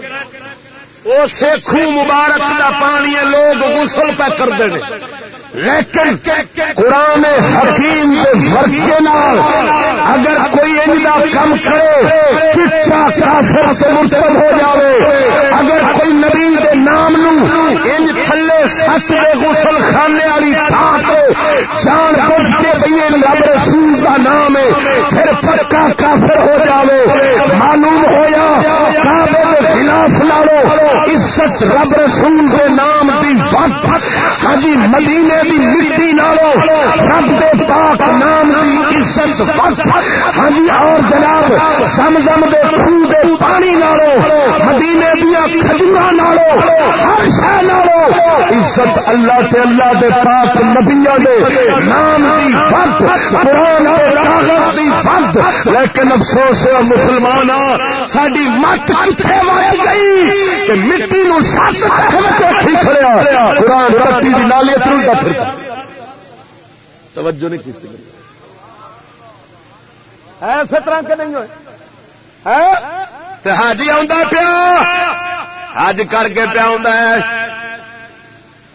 وہ سیکھو مبارک دا پانی لوگ غسل پہ کرتے ہیں لیکن قرآن حکیم ورکے نال اگر کوئی انجا کم کرے، چچا کافر سے مرتب ہو جاوے۔ اگر کوئی نبی دے نام نو انج تھلے سس دے غسل خانے والی تھان تو جان بوجھ کے بھئی رب رسول کا نام ہے، پھر پکا کافر ہو جاوے۔ معلوم ہویا، کعبے دے خلاف لالو عزت رب رسول دے نام دی وقت ہاں مدینے دی مٹی نالو، رب دے پاک نام دی عزت وقت ہاں اور جناب زمزم دے خون دے پانی نالو، مدینے دیا کھجورا نالو، ہر شہ نالو عزت اللہ تے اللہ دے پاک نبیا دے نام دی وقت قرآن دے کاغذ دی وقت لیکن افسوس ہے مسلمان ساری مت کتنے ماری گئی کہ مٹی نو سس رکھی کھڑیا۔ قرآن رتی دی نالی چلتا پھرتا توجہ نہیں کی ایسے طرح کے نہیں ہوئے؟ حاجی آ پیا۔ حج کر کے پیا ہے۔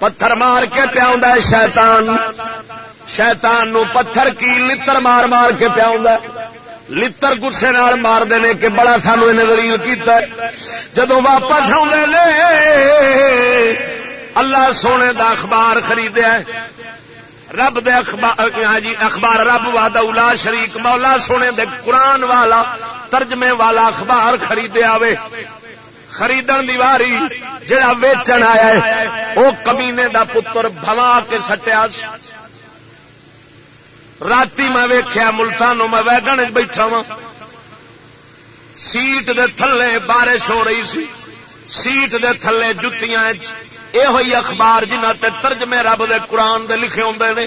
پتھر مار کے پیا شیطان۔ شیطان نو پتھر کی لتر مار مار کے پیا لڑ گسے نال مار دینے کہ بڑا سانو انہیں دلیل کیتا ہے۔ جدو واپس آدھے اللہ سونے دا اخبار خریدیا رب دے اخبار ہاں جی اخبار رب وا اولا شریک، مولا سونے دے قرآن والا ترجمے والا اخبار خریدے آوے۔ خریدن دیواری جڑا ویچن آیا ہے وہ کمینے دا پتر بھوا کے سٹیا۔ رات میں ویخیا ملتانوں میں ویگن بیٹھا وا سیٹ دے تھلے بارش ہو رہی سی۔ سیٹ دے تھلے جتیاں یہ ہوئی اخبار جنہ تے ترجمے رب دے قرآن دے لکھے ہوں نے۔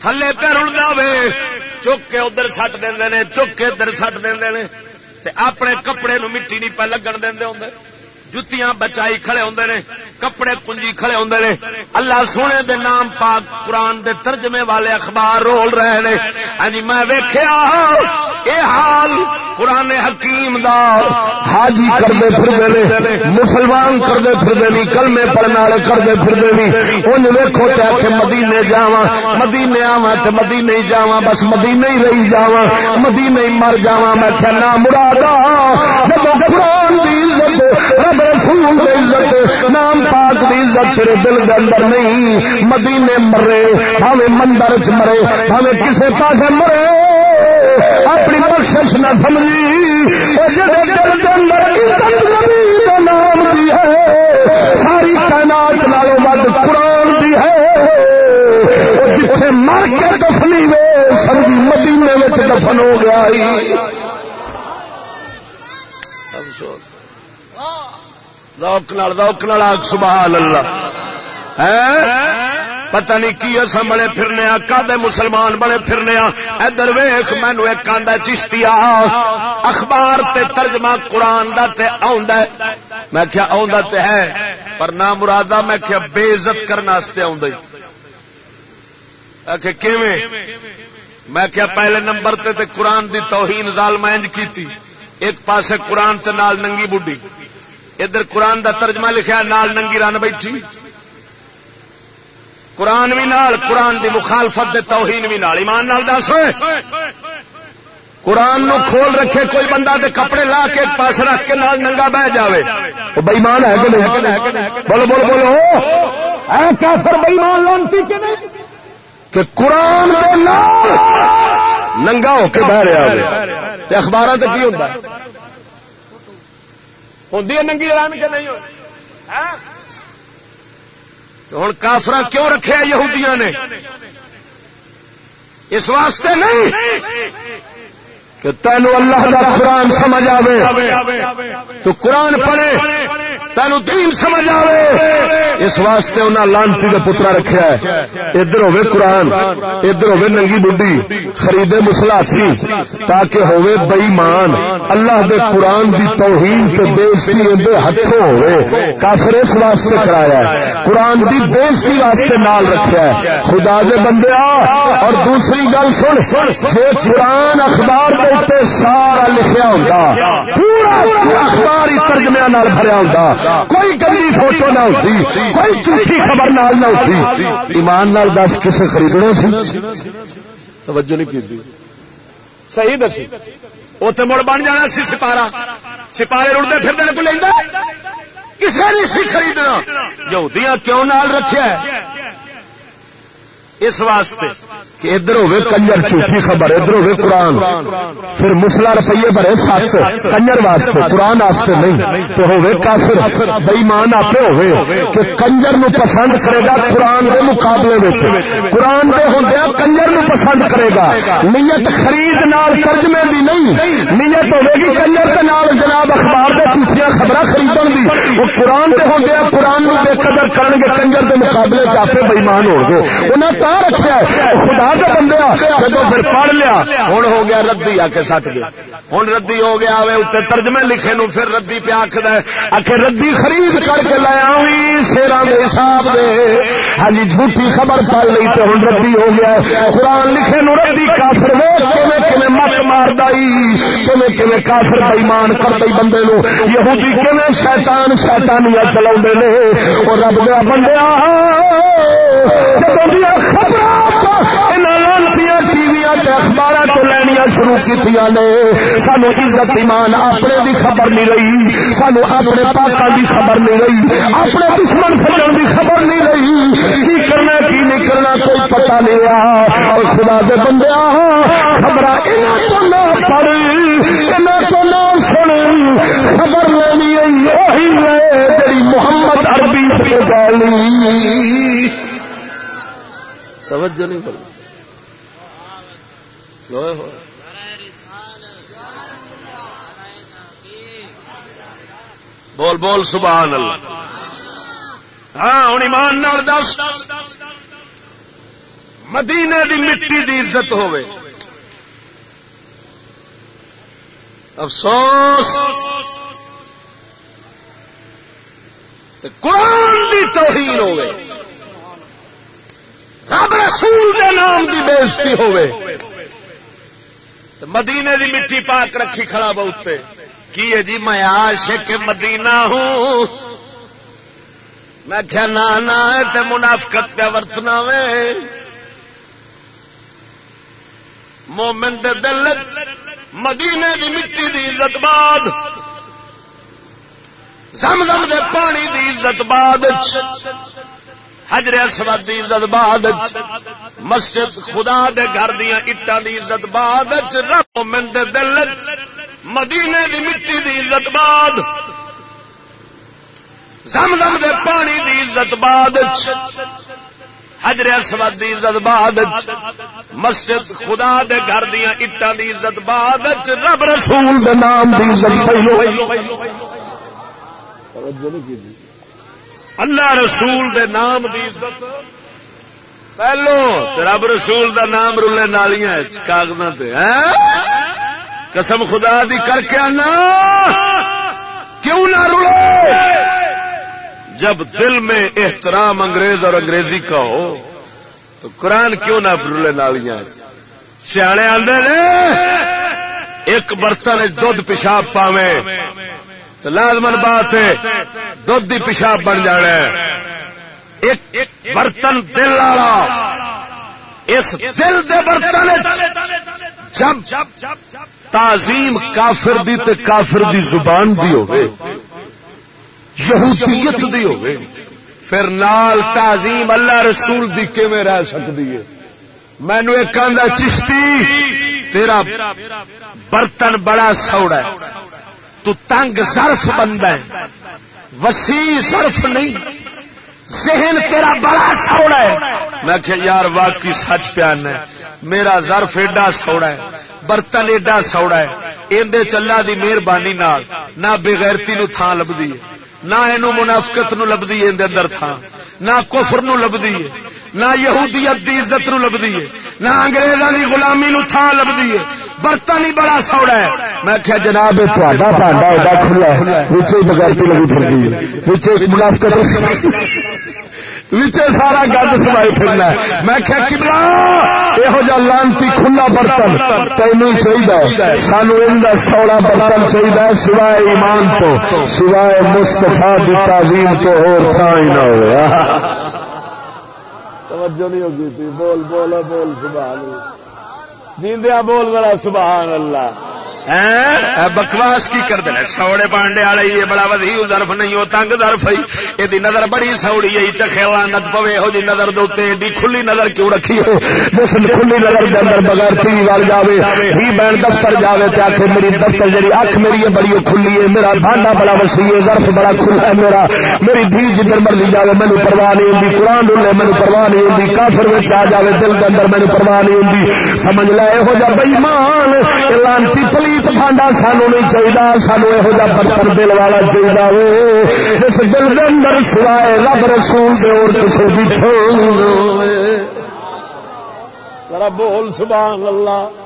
تھلے پہ رڑتا وے، چک کے ادھر سٹ دے چک کے ادھر سٹ اپنے کپڑے نو مٹی نہیں پہ لگن دے ہوں جتیاں بچائی کھڑے ہوں نے، کپڑے کنجی کھڑے ہوں نے۔ اللہ سونے دے نام پاک قرآن دے ترجمے والے اخبار رول رہے ہیں ہاں جی میں ویکھیا ہاں۔ اے حال قرآن حکیم دا۔ حاجی کرتے پھر مسلمان کرتے پھر نہیں کلمے پڑھنے والے کرتے پھر نہیں ان ویکو تے آخ مدینے جاوا مدینے آوا تو مدینے جا بس مدینے ہی رہی جا مدینے ہی مر جا میں کہنا مرادا جب قرآن دی عزت، رب رسول دی عزت، نام پاک دی عزت تیرے دل دے اندر نہیں۔ مدینے مرے، بھاوے مندر چ مرے، بھاوے کسے پاس مرے۔ اپنی بخش نہ سمجھی۔ نام دی ہے، ساری کائنات نالوں ود قرآن دی ہے۔ جتھے مر کے دفنی وے، سمجھی مدینے میں دفن ہو گیا ہی۔ روک روک سبحان اللہ۔ ہے پتہ نہیں کی اصل بڑے پھرنے کا مسلمان بڑے پھرنے ادھر ویخ مینو ایک آدھا چشتی اخبار تے ترجمہ قرآن دا تے آندا ہے۔ میں کیا آندا تے ہے، پر نہ مرادا، میں کیا بے عزت کرنا آندا آخ کیویں؟ میں کیا پہلے نمبر تے تے قرآن دی توہین ظالم انج کیتی۔ ایک پاسے قرآن تے نال ننگی بڈھی۔ ادھر قرآن دا ترجمہ لکھا نال ننگی رن بیٹھی۔ قرآن بھی نال، قرآن دی مخالفت دے توہین بھی نال۔ ایمان نال دس قرآن نو کھول رکھے، کوئی بندہ دے کپڑے لا کے پاس رکھ کے نال ننگا بہ جاوے۔ وہ بےمان ہے کہ نہیں؟ بولو بولو بولو۔ اے کافر بےمان لانتی کہ نہیں؟ کہ قرآن دے نال ننگا ہو کے بہ رہا ہے اخبار سے کی ہوتا ہے ہے ننگی رن کے نہیں تو ہوں کافر کیوں رکھے یہودیاں نے؟ اس واسطے نہیں کہ تینوں اللہ کا قرآن سمجھ آئے تو قرآن پڑھے تینو دین سمجھ آئے اس واسطے انہیں لانتی کا پترا رکھا ہے۔ ادھر ہوے قرآن، ادھر ہوے ننگی بڈی خریدے مسلاسی تاکہ ہوے بئیمان۔ اللہ دے قرآن دی توہین تے بےزتی ادھر ہاتھوں ہوے کافر اس واسطے کرایا ہے۔ قرآن دی بےزتی واسطے نال رکھا ہے۔ خدا دے بندے اور دوسری گل سن جی قرآن اخبار دے سارا لکھا ہوں پورا اخبار ہی ترجمے بھریا ہوں کوئی گندی فوٹو نہ ہوتی، کوئی چوٹھی خبر نال نہ ہوتی۔ ایمان نال دس، کسے خریدنا سی توجہ نہیں کی صحیح دسی۔ اتنے مڑ بن جانا سی سپارا سپارے رڑتے پھر کو لینا کسی نہیں سی خریدنا۔ یہودیاں کیوں نال رکھیا ہے؟ اس واسطے کہ ادھر ہوے کنجر جھوٹھی خبر ادھر ہوے قرآن۔ پھر مسلا رسیے بھرے سات کنجر واسطے قرآن واسطے نہیں۔ تو ہوے کافر بےمان آپ ہوے کہ کنجر نو پسند کرے گا قرآن کے مقابلے میں قرآن دے ہوندے کنجر نو پسند کرے گا۔ نیت خرید نال ترجمے دی نہیں۔ نیت ہوے گی کنجر کے نال جناب اخبار دے جھوٹیاں خبر خریدن دی۔ وہ قرآن دے ہوندے قرآن نو بے قدر کرن گے کنجر دے مقابلے چ آپ بےمان ہو گے۔ انہیں رکھا خدا کے بندے جب پھر پڑھ لیا ہوں ہو گیا ردی آ کے سٹ گیا ہوں ردی ہو گیا اتنے ترجمے لکھے نو پھر ردی پہ آخد آخر ردی خرید کر کے لایا شیران کے حساب سے ہاں جی جھوٹی خبر پڑھ لی تو ہوں ردی ہو گیا قرآن لکھے نو ردی کافر مت مار دیں کافر بےمان کرتے بندے نو یہودی کھے شیطان شیطانیاں چلا رب دیا بندے جب خبر کی نے۔ سانو عزت ایمان اپنے دی خبر نہیں رہی۔ سانو اپنے پاکا دی خبر نہیں رہی۔ اپنے دشمن سجن دی خبر نہیں رہی۔ کی کرنا، کی نہیں کرنا، کوئی پتہ نہیں رہا۔ اور خدا دے بندے خبر نہ توجہ نہیں کرو بول بول، سبحان اللہ۔ ہاں ہوں ایمان نال دس۔ مدینے دی مٹی دی عزت ہوے افسوس۔ قرآن دی توہین ہوے رب رسول دے نام دی بےزتی ہوے مدینے دی مٹی پاک رکھی کھڑا بہتے کی ہے جی میں عاشق مدینہ ہوں۔ میں کیا نانا ہے منافقت پہ ورتنا وے۔ مومن دے دل مدینے دی مٹی دی عزت باد۔ زم زم دے پانی دی عزت باد۔ حجر اسود دی عزت بعد مسجد خدا دے گھر دیا اٹان دی عزت بعد رب مومن دے دل مدینے دی مٹی دی عزت بعد، زم زم دے پانی دی عزت بعد حجر اسود دی عزت بعد مسجد خدا دے گھر دیا اٹان دی عزت بعد رب رسول دے نام دی عزت پہلو توجہ نہیں کی اللہ رسول دے نام دی عزت. پہلو رب رسول دا نام رولے نالیاں کاغذ ہاں؟ قسم خدا دی کر کے آنا. کیوں نہ رولے جب دل میں احترام انگریز اور انگریزی کا ہو، تو قرآن کیوں نہ رولے نالیاں سیانے آدھے ایک برتن دھد پیشاب پاوے تو لازمن بات ہے دھد کی پیشاب بن جانا ہے۔ ایک برتن دل والا، اس دل دے برتن جب تعظیم کافر دی تے کافر دی زبان دی ہوگی یہودیت دی ہوگی پھر نال تعظیم اللہ رسول دی کیویں رہ سکتی ہے؟ مینو ایک آدھا چشتی، تیرا برتن بڑا سوڑا ہے۔ تو تنگ ظرف بندہ ہے۔ وسیع ظرف نہیں۔ ذہن تیرا بڑا سوڑا ہے۔ میں کہ یار، واقعی سچ پیان ہے۔ میرا ظرف ایڈا سوڑا ہے۔ برتن ایڈا سوڑا ہے۔ اندے چلا دی مہربانی نال نہ بےغیرتی نو تھان لبدی ہے۔ نہ یہ منافقت نو لبدی ہے اندر اندر تھان نہ کفر نو لبدی ہے۔ نہ یہودیت دی عزت نو لبدی ہے، نہ انگریزاں دی غلامی نو تھان لبدی ہے۔ برتن ہی بڑا سوڑا ہے۔ میں کیا جناب تھوڑا پانڈا ایڈا کھلا ہے، وچے بغیرتی لگی پھر گئی منافقت وچے سارا گند سوائی پھرنا ہے۔ میں کیا کبلا، یہو جا لانتی کھلا برتن تینوں چاہیے سانو ان سوڑا برتن چاہیے سوائے ایمان تو، سوائے مستفا کی تعظیم تو اور تھا ہی نہ ہوا توجہ نہیں ہوگی تھی۔ بول بول بول سبحان اللہ۔ جیندیا بول بڑا سبحان اللہ۔ بکواس کی کر دینا سوڑے پانڈے والے یہ بڑا ودی درف نہیں، وہ تنگ درف ہے۔ یہ نظر بڑی سوڑی ہے چکھےلا نت پوے، ہو جی نظر دوتے ایڈی کھلی نظر کیوں رکھی ہے؟ جس کھلی نظر کے اندر بغیر ٹی وال جاوے، ہی بین دفتر جاوے تے آخر میری دفتر جی اکھ میری ہے، بڑی کھلی ہے۔ میرا بھانڈا بڑا وسیع ہے، ظرف بڑا کھلا ہے میرا۔ میری دھی جدھر مرضی جاوے مینو پرواہ نہیں ہوتی قرآن ڈولے مینو پرواہ نہیں ہوتی کافر میں آ جاوے، دل کے اندر مینو پرواہ نہیں ہوتی سمجھ لے یہو جا بئیمان لانتی پلی پلیت بھانڈا سانو نہیں چاہیے سانو یہ برتن دل والا چاہیے جس دل کے اندر سوائے رب رسول دے اور کسی بھی بول سبحان اللہ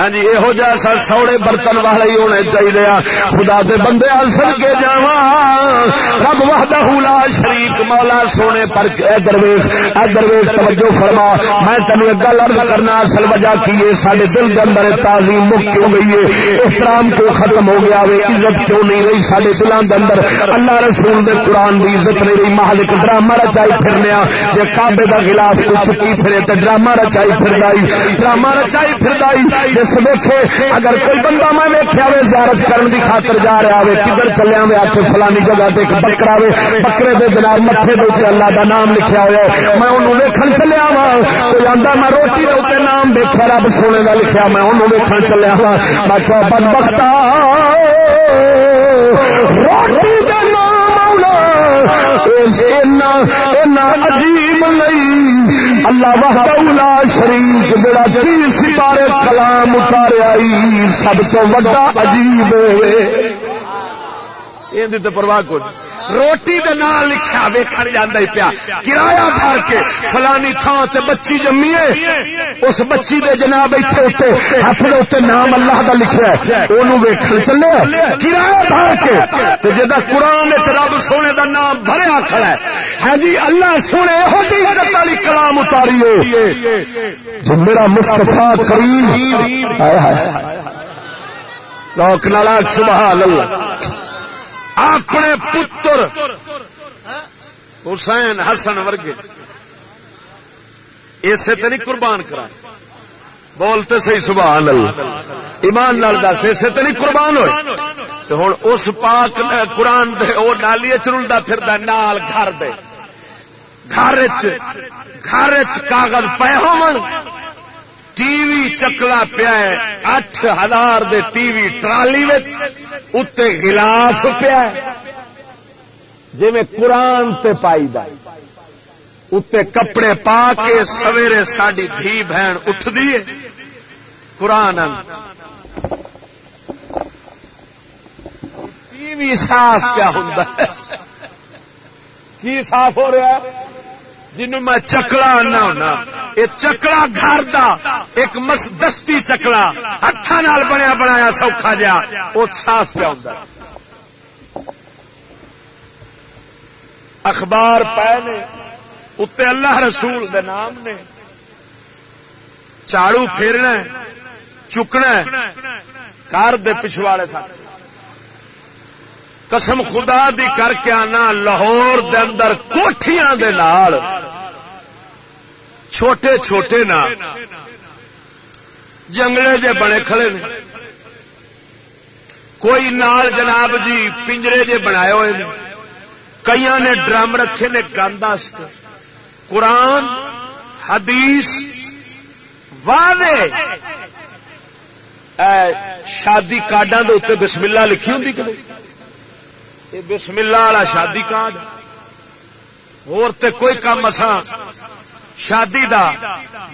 ہاں جی یہو جیسا سوڑے برتن والے ہی ہونے چاہیے ہاں۔ خدا دے بندے سن کے جا رب وحدہ لا شریک، مولا سونے پر درویش، اے درویش، توجہ فرما۔ میں تین ایک گل ارد کرنا، اصل وجہ کی ہے؟ سارے دل کے اندر تعظیم مک کیوں گئی ہے؟ احترام کیوں ختم ہو گیا وے؟ عزت کیوں نہیں رہی سارے دلوں کے اندر؟ اللہ رسول دے قرآن دی عزت نہیں رہی۔ محل ایک ڈرامہ رچائی پھرنے ہاں۔ جی کابے کا خلاف کو چکی پھرے تو ڈرامہ رچائی پھر ڈرامہ رچائی پھر جس دیکھے اگر کوئی بندہ میں ویکیا ہوئے، زیارت کرن دی خاطر جا رہا ہوئے، کدھر چلیا ہوئے آ کے فلانی جگہ تے ایک بکرا ہوئے، بکرے دے جناب متے دے اللہ دا نام لکھیا ہوا میں انہوں ویکھن چلیا وا کوئی آندا میں روٹی دے اوپر نام دیکھا رب سونے دا لکھیا، میں انہوں ویکھن چلیا وا میں کیا کہ بدبختا، روٹی دے نام آنا عجیب نہیں۔ اللہ وحدہ لا شریک جڑا تین سپارے کلام اتاریا سب سے وڈا عجیب یہ پرواہ کچھ روٹی دے نال لکھا ویکھن جاندا ہی پیا، کرایہ بھر کے فلانی تھان تے بچی جمی ہے، اس بچی دے جناب ایتھے اوتے ہاتھ دے اوتے نام اللہ دا لکھیا ہے، اونوں ویکھن چلے، کرایہ بھر کے تے جدا قران وچ رب سونے دا نام بھریا کھڑا ہے ہاں جی اللہ سونے ہو جی عزت والی کلام اتاری ہے جو میرا مصطفی کریم ہائے ہائے۔ لوک نالاک سبحان اللہ۔ اپنے پتر حسین حسن ورگے۔ اسے تو نہیں قربان کرا۔ بولتے صحیح سبحان اللہ۔ ایمان نال دس، اسے تو نہیں قربان ہوئے۔ تو ہوں اس پاک قرآن دے وہ نالی چرلتا پھر نال گھر دے۔ گھر گھر کاغذ پے ہو ٹی وی چکلا پیا اٹھ ہزار دے ٹی وی ٹرالی اتنے گلاف پیا جی قرآن تے پائی اتنے کپڑے پا کے سویرے ساری دھی بہن اٹھ دیے قرآن۔ ٹی وی صاف کیا ہوں کی صاف ہو رہا ہے؟ جنوں میں چکلا آنا ہونا۔ یہ چکلا گھر دا، ایک مس، دستی چکلا۔ ہاتھ بنیا بنایا سوکھا جا وہ صاف پہ ہوتا اخبار پے نے اتنے اللہ رسول دے نام نے۔ چاڑو پھیرنا چکنا کار دے پچھواڑے تھا۔ قسم خدا دی کر کے آنا، لاہور دے اندر کوٹھیاں دے نال۔ چھوٹے چھوٹے نا۔ جنگلے جے بنے کھڑے نے۔ کوئی نال جناب جی پنجرے جے بنائے ہوئے نے۔ کئی نے ڈرم رکھے نے گند قرآن، حدیث، واضح۔ شادی کارڈا اتنے بسم اللہ لکھی ہوں کہ بسم اللہ والا شادی کارڈ۔ اور تے کوئی کام اساں شادی دا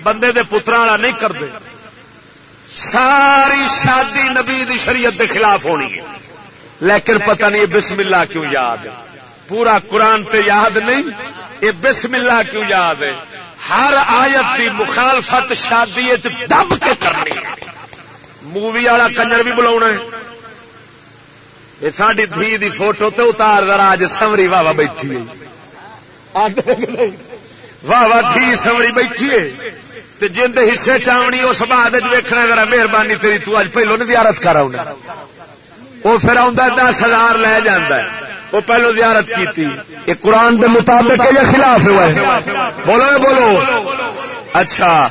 بندے دے پترا والا نہیں کرتے۔ ساری شادی نبی دی شریعت دے خلاف ہونی ہے۔ لیکن پتہ نہیں بسم اللہ کیوں یاد ہے۔ پورا قرآن تے یاد نہیں، یہ بسم اللہ کیوں یاد ہے؟ ہر آیت کی مخالفت شادی دب کے کرنی مووی والا کنجر بھی بلا ساری دھی دی فوٹو تے اتار، ذرا اج سمری واہ بیٹھی واہ واہ تھی سوڑی بیٹھی ہے۔ جن دے حصے چاونی اس بعد ویکنا ذرا مہربانی تیری، تو اج پہلو نہیں زیارت کرا آؤں وہ پھر آ دس ہزار لے جانا وہ پہلو زیارت کیتی۔ یہ قرآن دے مطابق ہے یا خلاف ہوا ہے؟ بولو بولو۔ اچھا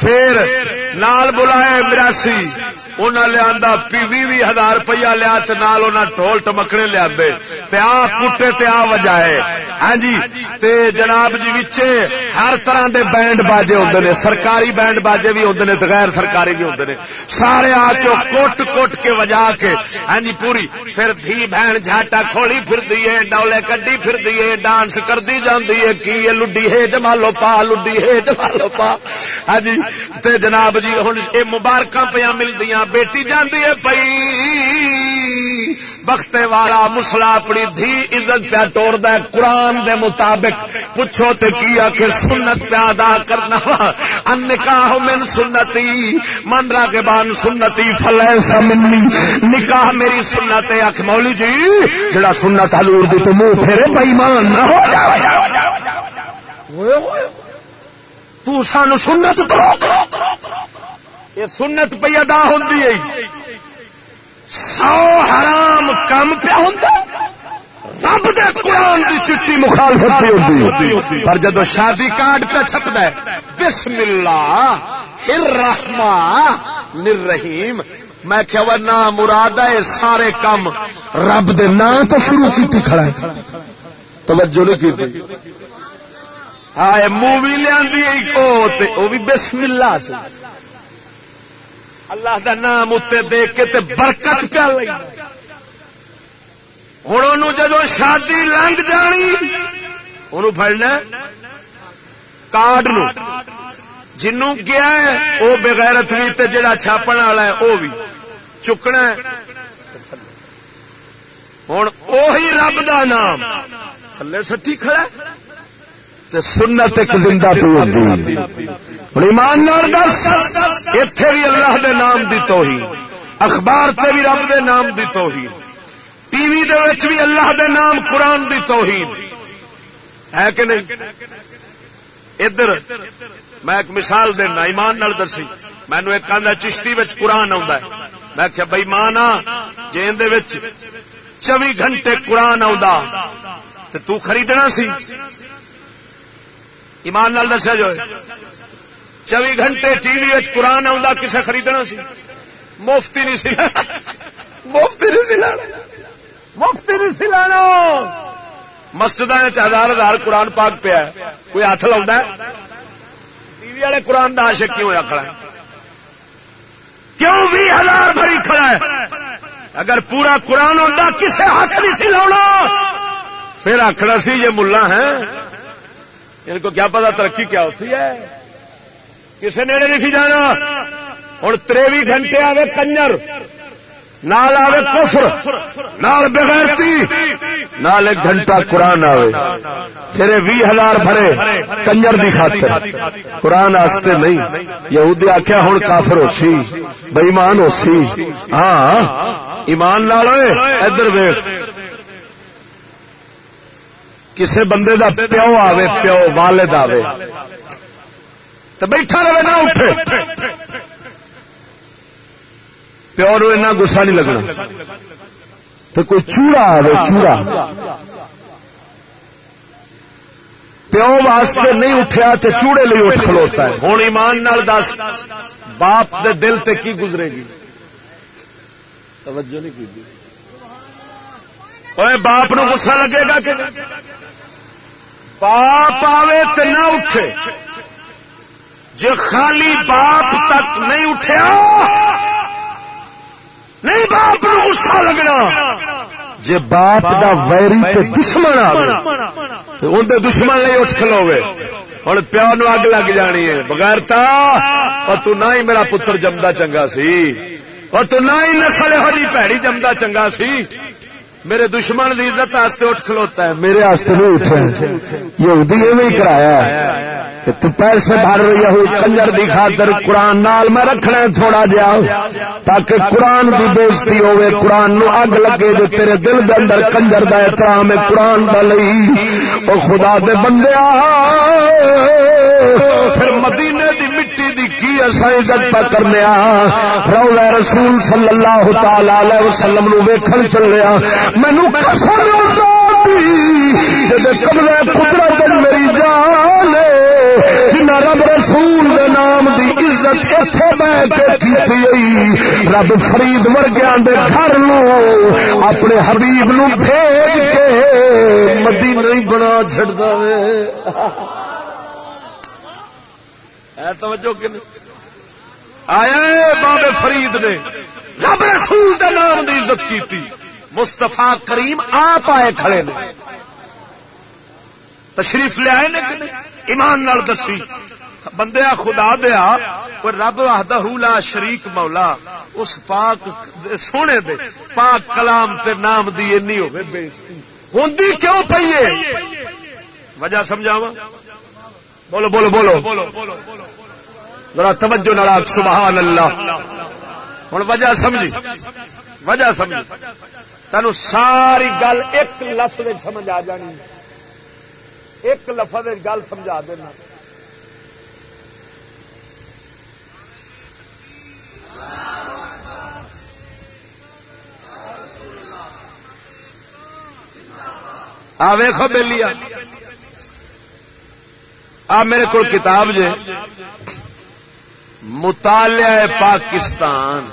پھر نال بلائے مراسی انہیں لیا بھی بھی ہزار روپیہ لیا نال انہیں ٹول ٹمکنے لیا آ کٹے تے آ وجائے ہاں جی۔ تے جناب جی وچے ہر طرح دے بینڈ باجے ہوتے ہیں سرکاری بینڈ باجے بھی ہوتے ہیں غیر سرکاری بھی ہوتے ہیں سارے آ کے کوٹ کوٹ کے وجا کے۔ ہاں جی پوری۔ پھر دھی بہن جھاٹا کھولی پھر دیے ڈولے کڈی پھر دیے ڈانس کرتی جاتی ہے۔ کی لڈی ہے جمالو پا لڈی ہے جمالو پا ہاں جی۔ تے جناب جی ہوں یہ مبارک پہ ملتی بیٹی جاندی ہے پئی۔ بختے والا مسلا اپنی دھی عزت پیا توڑ ہے قرآن دے مطابق۔ پوچھو تے کی آخ سنت پیا ادا کرنا وا۔ نکاح من سنتی مندرا کے بعد سنتی فلے سمنی نکاح میری سنت آخ مولی جی جڑا سنت حضور دی تو منہ پھیرے بے ایمان نہ ہو۔ جائے تو سانو سنت تو یہ سنت پہ ادا ہوتی ہے. سو حرام کم پیا ہوں رب دے قرآن دی چٹی مخالفت پہ ہوتی پر جدو شادی کارڈ پہ چھپتا ہے بسم اللہ الرحمن رحیم میں کیا وہ نام مراد ہے سارے کام رب دے نام تو شروع کی کھڑا ہے. توجہ نہیں کی ہائے، مووی لیا وہ بھی بسم اللہ سے۔ اللہ دا نام اتنے دیکھ کے تے برکت پیا لئی۔ ہوں جدو شادی لنگ جانی انہوں پڑنا کارڈ نو۔ جنوں گیا ہے وہ بغیرت بھی تے جڑا چھاپن والا ہے وہ بھی چکنا ہوں اہی رب دا نام۔ تھلے سٹی کھڑا تے سنت ایک زندہ تو ہوتی ہوں ایمان دس اتے بھی اللہ دے نام دی توہین، اخبار تے بھی رب دے نام دی توہین، ٹی وی دے وچ بھی اللہ دے نام قرآن دی توہین۔ ہے کہ نہیں؟ ادھر، میں ایک مثال دینا، ایمان نال دسی۔ مینو ایک آدھا چشتی وچ قرآن آ میں کیا بئی مان آ جی چوبی گھنٹے قرآن آ تو خریدنا سی۔ ایمان نال دسیا جو چوبی گھنٹے ٹی وی قرآن آ کسے خریدنا سی؟ مفتی نہیں سی مفتی نہیں سی لینا۔ مفتی نہیں سی لینا۔ مسجد ہزار ہزار قرآن پاک پیا کوئی ہاتھ لا ٹی وی والے قرآن کا آشک کیوں آخر کیوں بھی ہزار بھری کھڑا ہے؟ اگر پورا قرآن ہوتا کسے ہاتھ نہیں سی لا پھر آخر سی، یہ ملا ہے یعنی ان کو کیا پتا ترقی کیا ہوتی ہے؟ کسی نیڑے نہیں سی جانا۔ ہوں تریوی گھنٹے آئے کنجر، نال آوے کفر، نال بغیرتی، نال ایک گھنٹہ قرآن آوے۔ پھر بھی ہزار بھرے کنجر دی خاطر۔ قرآن آستے نہیں۔ یہودی آخیا ہوں کافر ہو سی بئیمان ہو سی۔ ہاں ایمان لال ادھر ویخ کسے بندے دا پیو آوے، پیو والد آوے۔ تو بیٹھا رہے نہ اٹھے۔ پیو نو ایسا گسا نہیں لگنا۔ تو کوئی چوڑا آئے چوڑا۔ پیو واسطے نہیں اٹھیا تو چوڑے لی اٹھ کھلوتا ہے۔ ہوں ایمان نال دس، باپ دے دل تے کی گزرے گی؟ توجہ نہیں کی۔ باپ نو گسا لگے گا کہ باپ آوے تو نہ اٹھے۔ جو خالی باپ تک نہیں اٹھیا، نہیں باپ نو غصہ لگنا۔ جے باپ دا ویری تے دشمن آئے تو اندر دشمن نہیں اٹھ کھلوے ہوں پیو نو اگ لگ جانی ہے۔ بغیر تا اور تو نہ ہی میرا پتر جمدا چنگا سی۔ اور تو نہ ہی نسل ہری پیڑی جمدا چنگا سی۔ میرے دشمن کی عزت آستے اٹھ کھلوتا ہے۔ میرے آستے نہیں اٹھے۔ یہودی ایویں کرایا کہ تو پیسے بھر رہی کنجر دی خاطر قرآن نال میں رکھنا تھوڑا جا تاکہ قرآن دی بےزتی ہوے قرآن نو اگ لگے جو تیرے دل دے اندر کنجر دا احترام ہے، قرآن دا لئی۔ او خدا دے بندے پھر مدینے دی دی کی عزت پہ کرنے رولا رسول صلی اللہ تعالی علیہ وسلم نو ویکھن چلیا مینو قسم جب قبضہ قدرت میری جان جنا رب رسول دے نام دی عزت اتے بہ کے رب فرید ورگیا دے گھر نو اپنے حبیب نو بھیج کے مدی نہیں بنا چڑتا توجہ کہ آیا بابے فرید نے؟ رب رسول دے نام دی عزت کی مستفا کریم آپ آئے کھڑے نے۔ تشریف لے آئے نے ایمان نال دسی۔ بندے خدا دیا رب آدھا لا شریک مولا۔ اس پاک سونے دے، پاک کلام تے نام دی اینی ہوے بےزتی ہوندی کیوں پئی ہے؟ وجہ سمجھاواں؟ بولو بولو بولو۔ ذرا توجہ نال سبحان اللہ۔ ہوں وجہ سمجھی۔ وجہ سمجھی۔ تین ساری گل ایک لفظ سمجھ آ جانی۔ ایک لفظ گل سمجھا دینا۔ آ ویخو بہلی آ میرے کو کتاب جے۔ مطالعہ پاکستان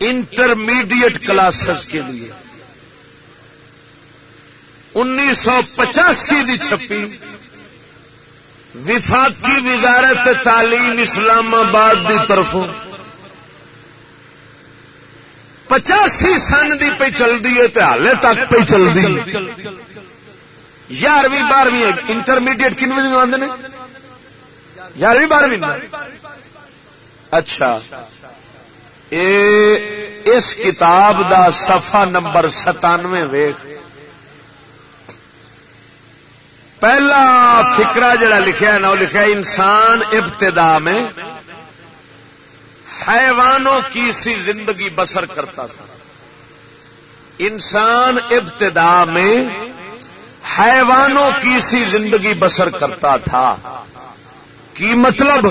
انٹرمیڈیٹ کلاسز کے لیے انیس سو پچاسی کی چھپی وفاقی وزارت تعلیم اسلام آباد کی طرفوں۔ پچاسی سن کی پہ چلتی ہے تو ہال تک پہ چلتی یارویں، بارہویں انٹرمیڈیٹ کن بجے آدھے یارویں بارہویں اچھا۔ اے اس کتاب دا صفحہ نمبر ستانوے ویخ پہلا فکرا جڑا لکھا ہے نا وہ لکھا انسان ابتدا میں حیوانوں کی سی زندگی بسر کرتا تھا۔ انسان ابتدا میں حیوانوں کی سی زندگی بسر کرتا تھا۔ کی مطلب?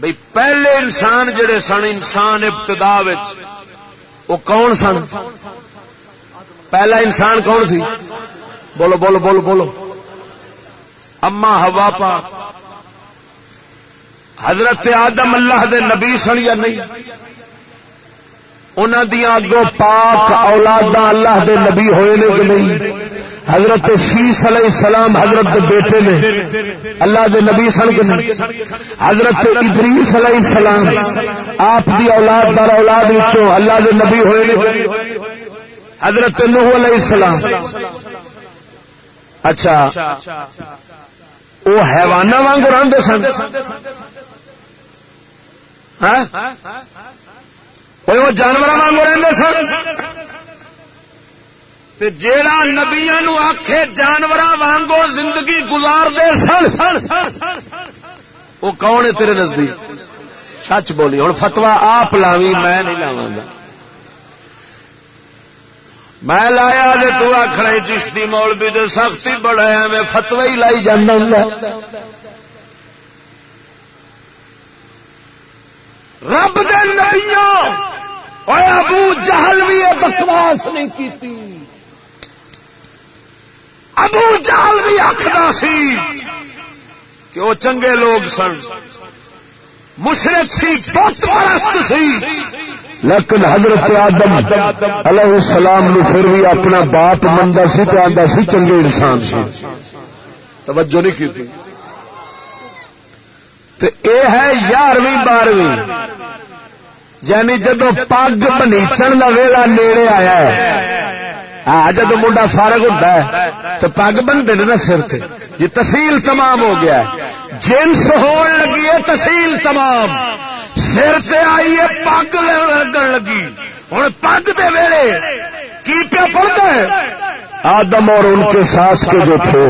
بھائی پہلے انسان جڑے سن، انسان ابتدا وہ کون سن؟ پہلا انسان کون سی؟ بولو بولو بولو بولو۔ اما ہوا پا۔ حضرت آدم اللہ دے نبی سن یا نہیں؟ انہوں دیا اگوں پاک اولاد اللہ دے نبی ہوئے نے کہ نہیں؟ حضرت شیس علیہ السلام حضرت بیٹے نے اللہ دے نبی سن کے حضرت ادریس علیہ السلام، آپ دی اولاد دار اولاد وچوں اللہ دے نبی ہوئے نے۔ حضرت نوح علیہ السلام۔ اچھا وہ حیوانہ وانگ رہتے سن۔ ہاں؟ وہ جانور وانگو رہتے سن۔ جیڑا نبیا آخے جانور وانگو زندگی گزار دے سن سن سن وہ کون ہے تیرے نزدیک؟ سچ بولی ہوں فتوا آپ لاوی میں نہیں لاوا میں لایا تو آخر چشتی مول بھی سختی بڑا میں فتوا ہی لائی جانا رب دے نبیوں اور ابو جہل بھی بکواس نہیں کی ابو جہل بھی آخر سی کہ وہ چنگے لوگ سن۔ مشرق سی بہت پرست سی۔ لیکن حضرت آدم علیہ السلام نو پھر بھی اپنا باپ منتا سی تو آتا سی چنگے انسان سی۔ توجہ نہیں کی تھی تو اے ہے یارویں بارہویں۔ یعنی جدو پگ بنیچن کا ویلا نیڑے آیا ہے ہاں جدو منڈا فارغ ہوتا ہے، تو پگ بنتے نا سر سے جی تحصیل تمام ہو گیا جنس ہون لگی ہے تحصیل تمام۔ سر سے آئی ہے، پگ لگن لگی۔ ہوں پگ دے ویلے کی پیا پڑتا ہے؟ آدم اور ان کے ساس کے جو تھے،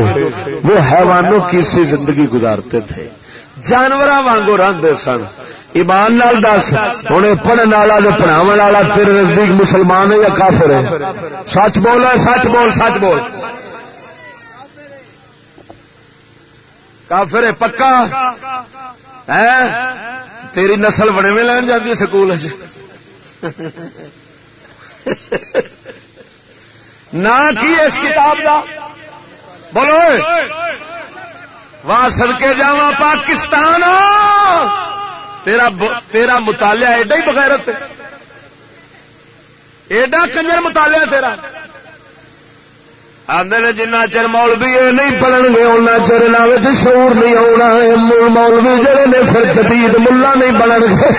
وہ حیوانوں کی سی زندگی گزارتے تھے۔ جانور وانگو رنگ سن۔ ایمان نال دس۔ ہوں پڑھنے والا پڑھاو والا تیرے نزدیک مسلمان ہے یا کافر ہے؟ سچ بول سچ بول سچ بول۔ کافر ہے، پکا؟ ہے تیری نسل بڑے میں لین جاتی ہے سکول نہ کی اس کتاب کا بولو واہ سڑکے جا پاکستان تیرا تیرا مطالعہ ایڈا ہی بغیرت ایڈا کنجر مطالعہ تیرا۔ آدھے جنہ چر مولوی یہ نہیں پڑھن گے ان چر نہ شعور نہیں آنا مولوی جڑے نے پھر جدید ملا نہیں بنن گے۔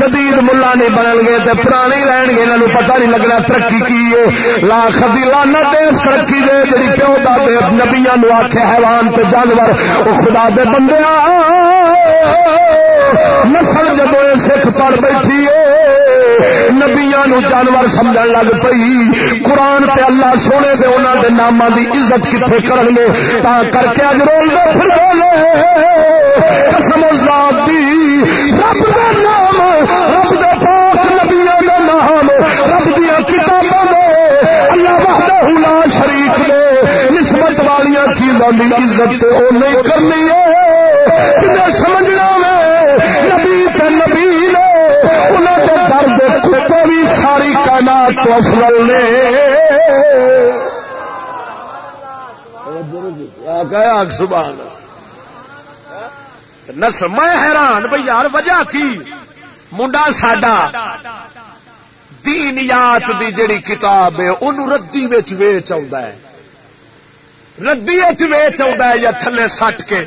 جدید ملا نہیں بنن گے تو پرانی رہن گے انہوں پتہ نہیں لگنا ترقی کی ہے۔ لاکھ دی لانا دے ترقی دے جی پیو دے نبیا نو آخے حیوان تے جانور۔ وہ خدا دے بندے نسل جدو سکھ پڑ بیٹھی نبیا نو جانور سمجھ لگ پئی۔ قرآن تے اللہ سونے سے انہوں دے نام دی عزت کتنے کریں گے تا کر کے اج رول دے پھر بولے قسم ذات دی رب دا نام، رب دے پاک نبیوں دا نام، رب دیا کتاباں دے۔ اللہ وحدہ لا شریک دے۔ نسبت والی چیزاں دی عزت تے او نہیں کرنی ہے۔ جنہیں سمجھنا میں نبی تے نبی نے، انہاں دے درد کتے بھی ساری کائنات تو افضل نے۔ آگ سبحان نس میں حیران، بھائی یار، وجہ کی؟ منڈا ساڈا۔ دینیات دی جڑی کتاب ہے انہوں ردی ویچ ویچ ہے۔ ردی ویچ ہے، یا تھلے سٹ کے،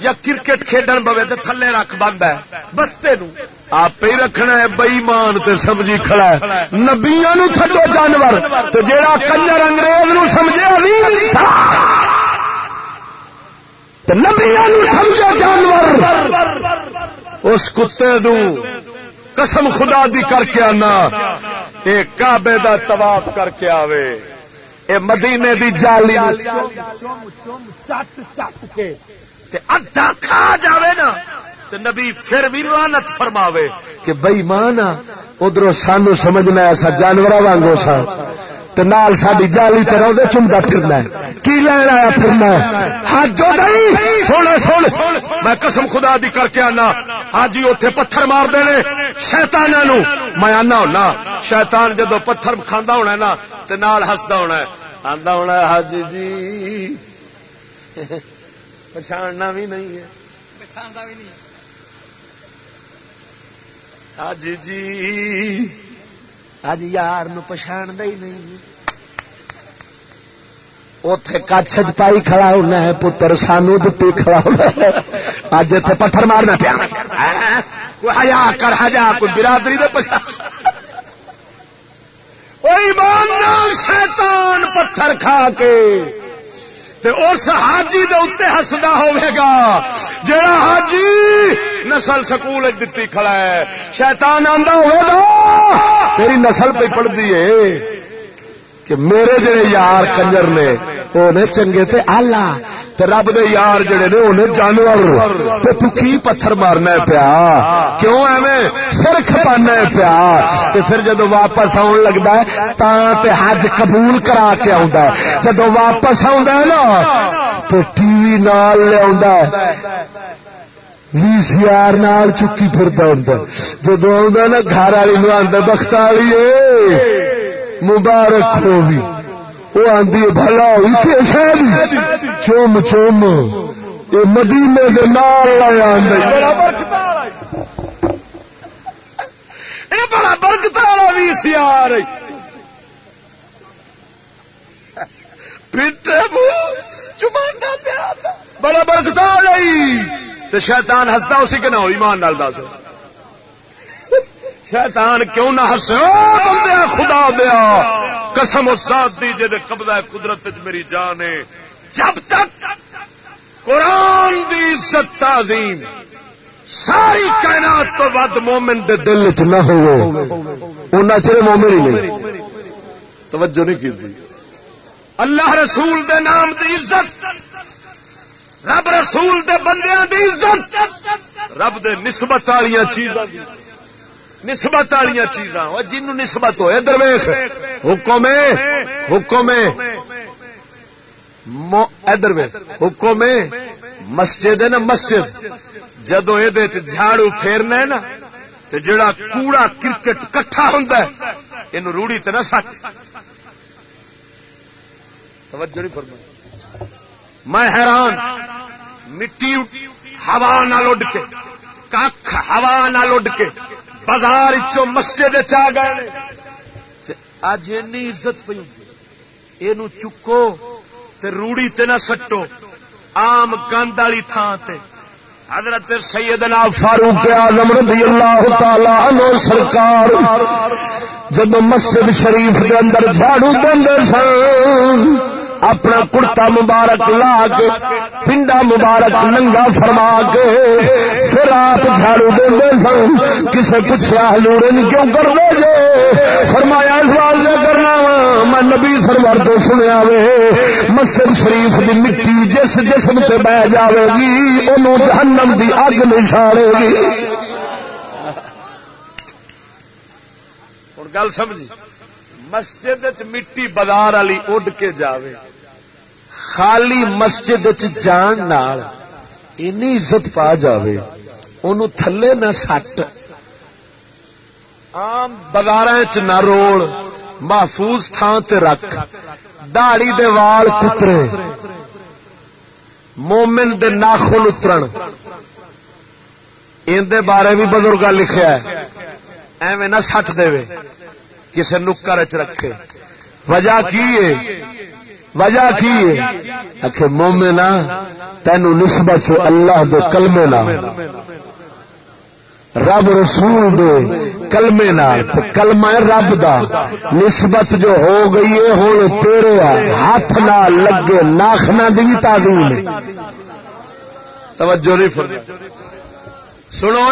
یا کرکٹ کھیڈن پوے تو تھلے رکھ بند ہے۔ بستے نو آپ ہی رکھنا ہے بئیمان تے سمجھی کھڑا ہے۔ نبیا نو تھڈو جانور تو جیڑا کنجر انگریز نو سمجھے نبیا نو سمجھے جانور۔ اس کتے نو قسم خدا دی کر کے آنا۔ اے کعبے دا طواف کر کے آوے۔ اے مدینے دی جالی۔ چٹ چٹ کے ادھا کھا جاوے نا۔ تو نبی پھر بھی رانت فرماوے کہ بئی ماں ادھر سانو سمجھنا ایسا جانور وانگو سا۔ تو نال ساری جالی تے روزے چمتا پھرنا ہے۔ کی آیا پھرنا ہے؟ نہیں سونے سونے۔ میں قسم خدا دی کر کے آنا۔ حاجی اوتھے پتھر مار دینے۔ شیطاناں نو میں آنا ہونا۔ شیطان جدو پتھر کھاندا ہونا ہے نا تے نال ہسدا ہونا ہے۔ آندا ہونا ہے حاجی جی۔ پچھاننا بھی نہیں ہے۔ پچھاندا بھی نہیں حاجی جی۔ اج یار نو پچھاڑ ہی نہیں اتے کچھ پائی کھڑا ہونا ہے پتر سانو دتی کھڑا ہونا ہے اج اتنے پتھر مارنا پیا ہیا کر ہجا کوئی برادری دے پچھا شیطان پتھر کھا کے تے اس حاجی دے اتنے ہسدا ہوگا جڑا حاجی نسل سکول دتی کھڑا ہے۔ شیطان آندا ہوگا تیری نسل پہ پڑھتی ہے کہ میرے جڑے یار کنجر نے، وہ چنگے تے آلہ۔ تے رب دے یار جڑے نے انہیں جانور۔ تے تو کی پتھر مارنا ہے پیا؟ کیوں ایویں سر کھپانا ہے پیا؟ تے پھر جدو واپس آن لگتا ہے تا تے حج قبول کرا کے آندا ہے۔ جدو واپس آندا ہے نا تو ٹی وی نال لے ہے۔ وی سی آر نال چکی پھردا ہوندا جدو آندا نا، گھر والی نو آندا بخت والی مبارک ہو بھی وہ آدھی بھلا ہوئی جی۔ چوم چوم۔ یہ مدینے کے نال بڑا برکت والا بھی سی آ رہی بڑا برکت آ تو شیطان ہستا اسی کے نہ ہوئی مان ڈال دس۔ شیطان کیوں نہ ہسے بندے خدا دیا قسم ساتھ دی جے قبضہ قدرت میری جان ہے۔ جب تک قرآن دی عزت تعظیم ساری کائنات تو ود مومن دے دل چ نہ ہو چر مومن ہی نہیں۔ توجہ نہیں کی اللہ رسول دے نام دی عزت رب رسول دے بندیاں دی عزت، رب دے نسبت والی چیزاں نسبت والی چیزاں۔ جنوں نسبت ہوئے درویش حکم حکم ادھر حکم مسجد ہے نا، مسجد۔ جدو یہ جھاڑو پھیرنا ہے نا تو جڑا کوڑا کرکٹ کٹھا ہوں یہ روڑی تو نہ سچ توجہ نہیں فرما میں حیران، مٹی ہوا نہ لڈ کے کھ ہوا نہ لڈ کے، بازار چو مسجد چ گئے اج این عزت پی یہ چکو تے روڑی تے نہ سٹو۔ آم گند والی تھان تے۔ حضرت سیدنا فاروق اعظم رضی اللہ تعالی عنہ سرکار جب مسجد شریف دے اندر جھاڑو دے سن اپنا کڑتا مبارک لا کے، پنڈا مبارک ننگا فرما کے، پھر آپ جھاڑو دے سن، کسے پوچھا ہلوڑے کیوں کر دے جے؟ فرمایا سوال جو کرنا میں نبی سرور تو سنیا وے مسجد شریف دی مٹی جس جسم تے بہ جاوے گی، انہوں جہنم دی اگ نشاڑے گی۔ گل سمجھی، مسجد مٹی بازار والی اڈ کے جاوے۔ خالی مسجد جان نال عزت پا جاوے ان تھلے نہ سٹ۔ آم بازار چ نہ روڑ، محفوظ تھان تے رکھ۔ داڑی دے وال کترے۔ مومن دے ناخن اترن۔ اندر بارے بھی بزرگ لکھا ہے، ایویں نہ سٹ دے کسی نکر چ رکھے۔ وجہ کی ہے؟ وجہ کی؟ ہے مومنا تینو نسبت اللہ دے کلمے نہ رب رسول دے کلمے نال کلمہ رب دا نسبت جو ہو گئی ہے ہوں تیرے ہاتھ نہ لگے ناخنا دی بھی تعظیم توجہ نہیں فرمائی۔ سنو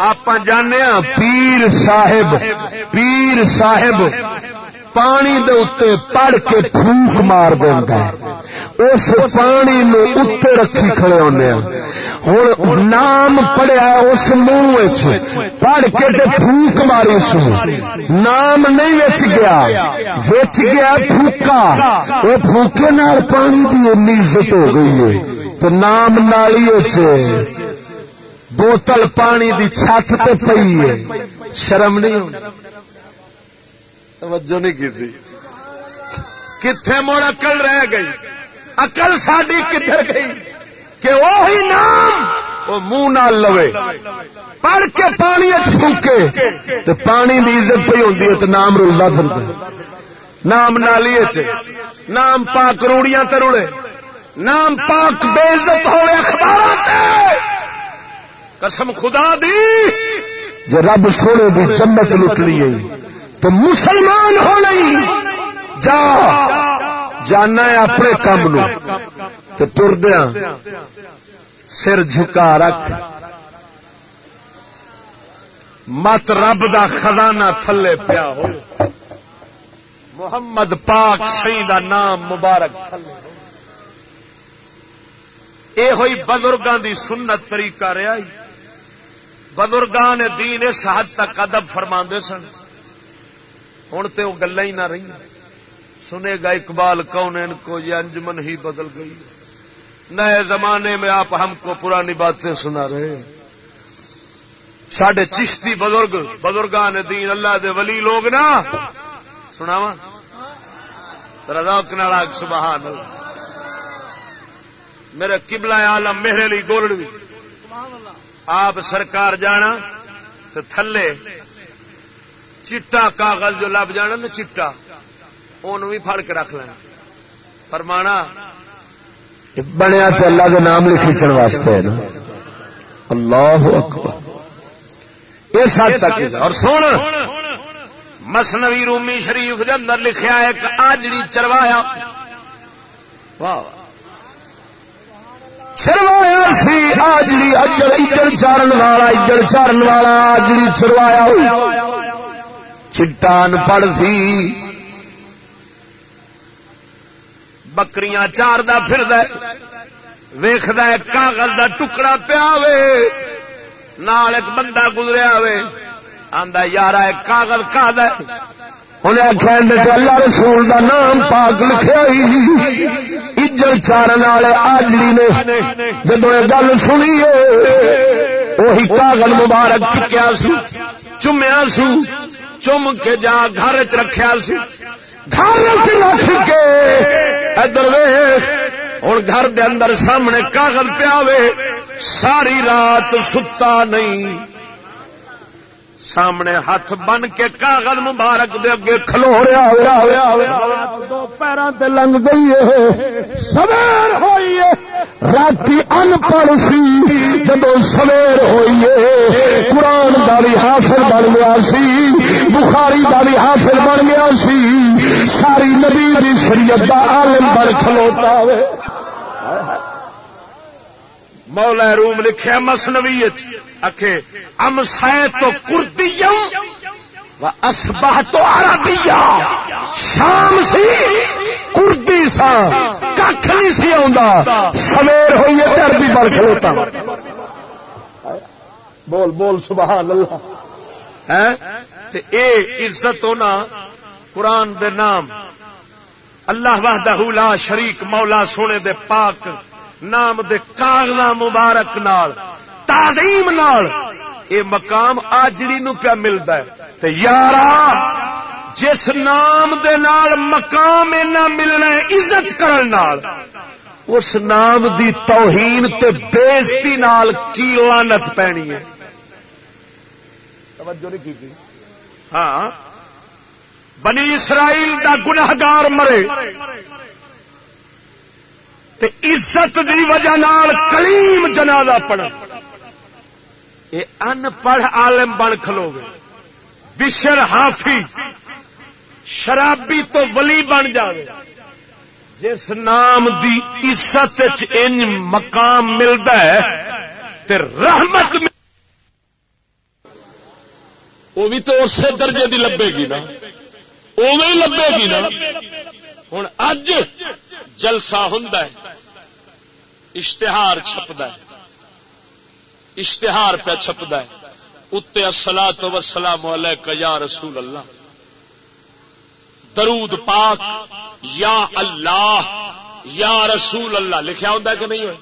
آپ جانے ہاں، پیر صاحب پیر صاحب پانی دے اتنے پڑھ کے پھوک مار دینا اس پانی نو اتنے رکھی کھڑے ہونے ہوں نام پڑھیا اس منہ پڑھ کے تے پھوک ماری اس نام نہیں وچ گیا۔ وچ گیا پھوکا وہ پھوکے نال پانی کی این عزت ہو گئی ہے۔ تو نام نالی بوتل پانی دی چھت تے پئی ہے۔ شرم نہیں ہوتی توجہ نہیں کی کتنے مڑ اکل رہ گئی۔ اکل ساری کدھر گئی؟ کہ وہی نام وہ منہ نہ لوے۔ پڑھ کے پانی پھوکے تو پانی کی عزت پہ ہوتی ہے تو نام رولتا پھرتا نام نالی نام پاک روڑیاں تروڑے نام پاک بے عزت ہوئے اخبار قسم خدا دی۔ جو رب سونے دی جنت لٹ لی گئی۔ تو مسلمان ہو نہیں۔ جا۔ جانا ہے اپنے کام نو۔ تو ٹردیا سر جھکا رکھ۔ مت رب دا خزانہ تھلے پیا ہو۔ محمد پاک سی دا نام مبارک تھلے اے ہوئی بزرگاں دی سنت طریقہ رہا بزرگان دین اس حد تک ادب فرما سن۔ ہوں تو وہ گلا ہی نہ رہی۔ سنے گا اقبال کون ان کو، یہ انجمن ہی بدل گئی۔ نئے زمانے میں آپ ہم کو پرانی باتیں سنا رہے سڈے چشتی بزرگ، بزرگان دین، اللہ دے ولی لوگ نا۔ سنا وا روک ناگ سبحان میرے کبلا آلم میرے لی گولڈ آپ سرکار جانا تو تھلے چٹا کاغذ جو لب جانا نا چٹا ان بھی کے رکھ لینا۔ فرمانا بنیا تو اللہ کے نام لکھن واسطے ہے نا۔ اللہ اکبر۔ اس حد تک اور سن مسنوی رومی شریف کے اندر لکھا ایک آجڑی چروایا واہ چروایا سی آجڑی اجڑ اجڑ چارن والا اجڑ چارن والا آجڑی چروایا چٹان پڑ سی۔ بکریاں چار پھر ویخد کاغذ دا ٹکڑا پیا نال ایک بندہ گزریا وے۔ آندا یار ایک کاغذ کا انہیں آخیا اللہ رسول دا نام پاک لکھا اجر چارن والے آجلی نے جدو یہ گل سنی وہی کاغذ مبارک چکیا سو چومیا سو چم کے جا گھر چ رکھا سو گھر چ رکھ کے ادھر ہوں گھر دے اندر سامنے کاغذ پیا ساری رات ستا نہیں۔ سامنے ہاتھ بن کے کاغذ مبارک دے اگے کھلو رہا ہوا ہوا ہوا دو پیروں تے لنگ گئی ہے۔ سویر ہوئی ہے۔ رات ان پڑھ سی جب سویر ہوئی ہے۔ قرآن کا بھی حاصل بن گیا سی، بخاری کا بھی حاصل بن گیا سی۔ ساری نبی کی شریعت کا عالم بن کھلوتا ہوئے مولا روم لکھا مسنوی اکھے، ام سہ تو کردی اسبہ تو عربیہ شام سی کردی سا کھ نہیں سی آ سویر ہوئی ہے عربی بڑھ کھلوتا بول بول، سبحان اللہ۔ ہاں؟ ہے اے عزت ہونا قرآن دے نام۔ اللہ وحدہ لا شریک مولا سونے دے پاک نام دے کاغذ مبارک نال، تعظیم نال۔ اے مقام آجڑی نو پیا ملتا ہے۔ تے یارا، جس نام دے نال مقام اینا ملنا ہے، عزت کرن نال، اس نام دی توہین تے بےزتی نال کی لانت پینی ہے؟ توجہ نہیں کی ہاں۔ بنی اسرائیل دا گناہگار مرے۔ تے عزت دی وجہ نال کلیم جنازہ پڑھ یہ ان پڑھ عالم بن کھلو گے بشر ہافی شرابی تو ولی بن جائے جس نام دی عزت ان مقام ملتا ہے، تے رحمت وہ بھی تو اسی درجے دی لبے گی نا۔ وہ لبے گی نا۔ ہوں اج جلسہ ہوں اشتہار چھپد اشتہار پہ چھپد اتنے اصلا تو وسلام یا رسول اللہ۔ درود پاک، یا اللہ، یا رسول اللہ۔ لکھا ہوں کہ نہیں ہو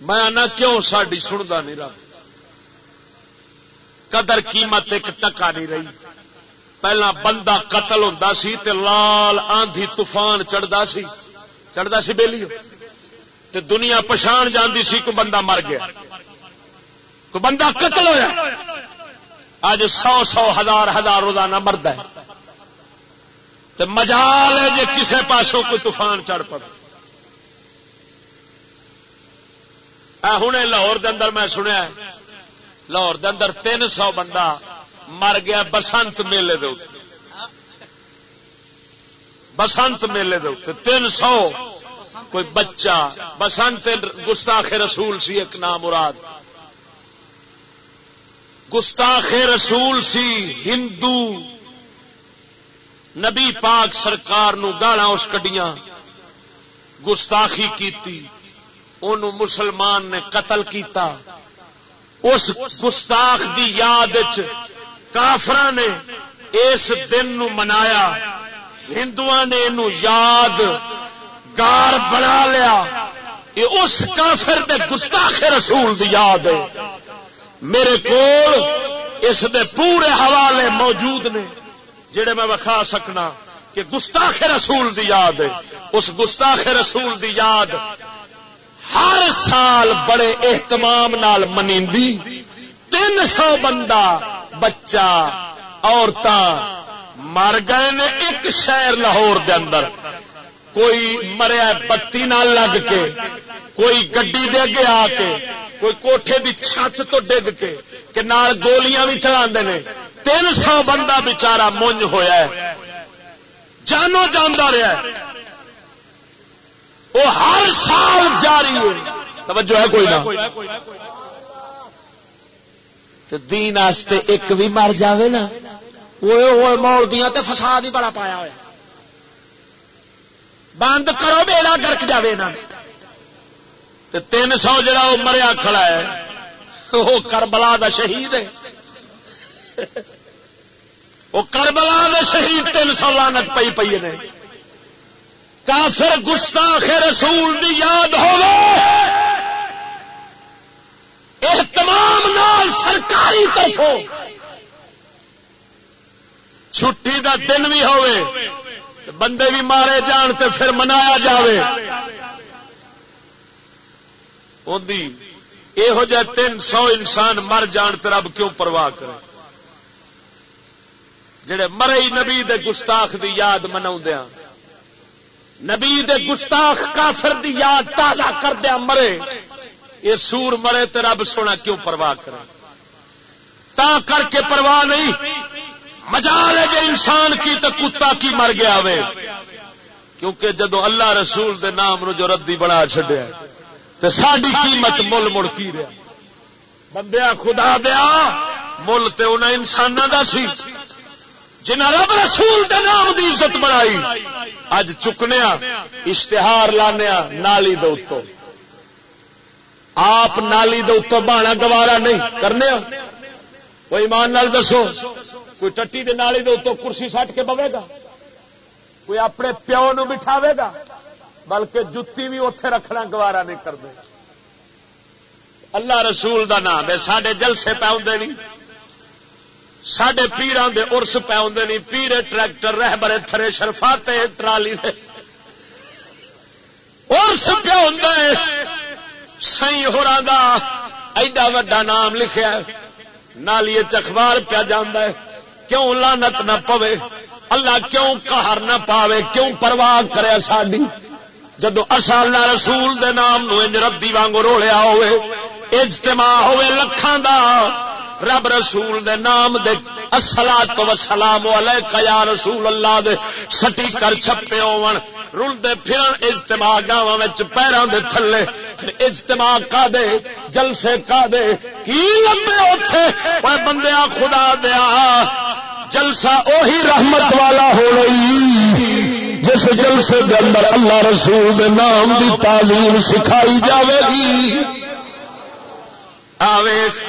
میں آنا کیوں ساڈی سنتا نہیں رہا قدر قیمت ایک ٹکا نہیں رہی۔ پہلا بندہ قتل ہوتا سی تے لال آندھی طوفان چڑھتا سی۔ چڑھتا سی بہلی تے دنیا پچھان جاندی سی کو بندہ مر گیا۔ کو بندہ قتل ہوا اج سو سو ہزار ہزار روزانہ مرد ہے۔ تے مجال ہے جی کسے پاسوں کوئی طوفان چڑھ پڑ ہوں لاہور دے اندر میں سنیا لاہور دے اندر تین سو بندہ مر گیا بسنت میلے دے بسنت میلے دے تین سو کوئی بچہ، بسنت گستاخ رسول سی ایک نام مراد۔ گستاخ رسول سی ہندو۔ نبی پاک سرکار نو گالا اس کڈیاں گستاخی کیتی۔ انہوں مسلمان نے قتل کیتا۔ اس گستاخ دی یاد کافر نے اس دن نو منایا ہندو نے یاد گار بنا لیا۔ یہ اس کافر دے گستاخ رسول دی یاد ہے۔ میرے کو اس دے پورے حوالے موجود نے، جڑے میں وکھا سکنا کہ گستاخ رسول دی یاد ہے۔ اس گستاخ رسول دی یاد ہر سال بڑے اہتمام نال منی تین سو بندہ بچہ عورت مر گئے نے ایک شہر لاہور دے اندر۔ کوئی مریا بتی نہ لگ کے، کوئی گڈی دے اگے آ کے، کوئی کوٹھے دی چھت تو ڈگ کے، کہ نال گولیاں بھی چلا تین سو بندہ بچارا مونج ہویا ہے۔ جانو جانا رہا ہے۔ وہ ہر سال جاری ہے توجہ ہے کوئی نہ۔ دین آستے ایک بھی مر جاوے نا۔ وہ مولبیاں تے فساد ہی بڑا پایا ہوا بند کرو بیڑا گرک جاوے نا۔ تے تین سو جڑا وہ مریا کھڑا ہے، وہ کربلا دا شہید ہے۔ وہ کربلا دا شہید تین سو لانت پئی پئی نے کافر گستاخ رسول دی یاد ہو نال سرکاری طرفوں. چھٹی دا دن بھی ہوئے بندے بھی مارے جان تے پھر منایا جاوے. یہو جہ تین سو انسان مر جان تے رب کیوں پرواہ کرے؟ جڑے مرے نبی دے گستاخ دی یاد منا نبی دے گستاخ کافر دی یاد تازہ کردیا مرے۔ یہ سور مرے تو رب سونا کیوں پرواہ کرے؟ تا کر کے پرواہ نہیں۔ مجال ہے جی انسان کی تو کتا کی مر گیا وے۔ کیونکہ جدو اللہ رسول دے نام نو جو ردی بنا چڈیا تو ساری قیمت مل مڑ کی رہا بندیا خدا دیا، مل تو انہیں انسانوں کا سی۔ جنہ رب رسول دے نام دی عزت بنائی، اج چکنے اشتہار لانے نالی دو آپ نالی دو بہانا گوارا نہیں، کرنے کوئی ایمان نال دسو، کوئی ٹٹی دے نالی دے کرسی سٹ کے بوے گا، کوئی اپنے پیو نو بٹھاوے گا، بلکہ جتی بھی اتے رکھنا گوارا نہیں کرتے اللہ رسول دا نام ہے سڈے جلسے پہ نہیں۔ سڈے پیران دے ارس پہ آدھے نہیں پیرے ٹریکٹر رہ برے تھرے ٹرالی دے۔ ارس پہ ہوں سی ہوا ایڈا وا نام لکھا نالیے چخبار پیا جانا ہے، کیوں لانت نہ پوے؟ اللہ کیوں کہر نہ پاوے؟ کیوں پرواہ کرے ساری جدو اصا اللہ رسول دے نام نو انج ربی وانگ رولیا ہوئے اجتماع ہوئے لکھان دا رب رسول دے نام دے اصلا تو سلام یا رسول اللہ دے سٹی کر چھپے ہون۔ رلتے پھرن اجتماع گاواں پیروں دے تھلے۔ پھر اجتماع کا دے جلسے کا دے کی لمبے اتے بندے خدا دیا جلسہ اوہی رحمت والا ہو رہی۔ جس جلسے کے اندر اللہ رسول دے نام دی تعلیم سکھائی جاوے گی۔ آوے۔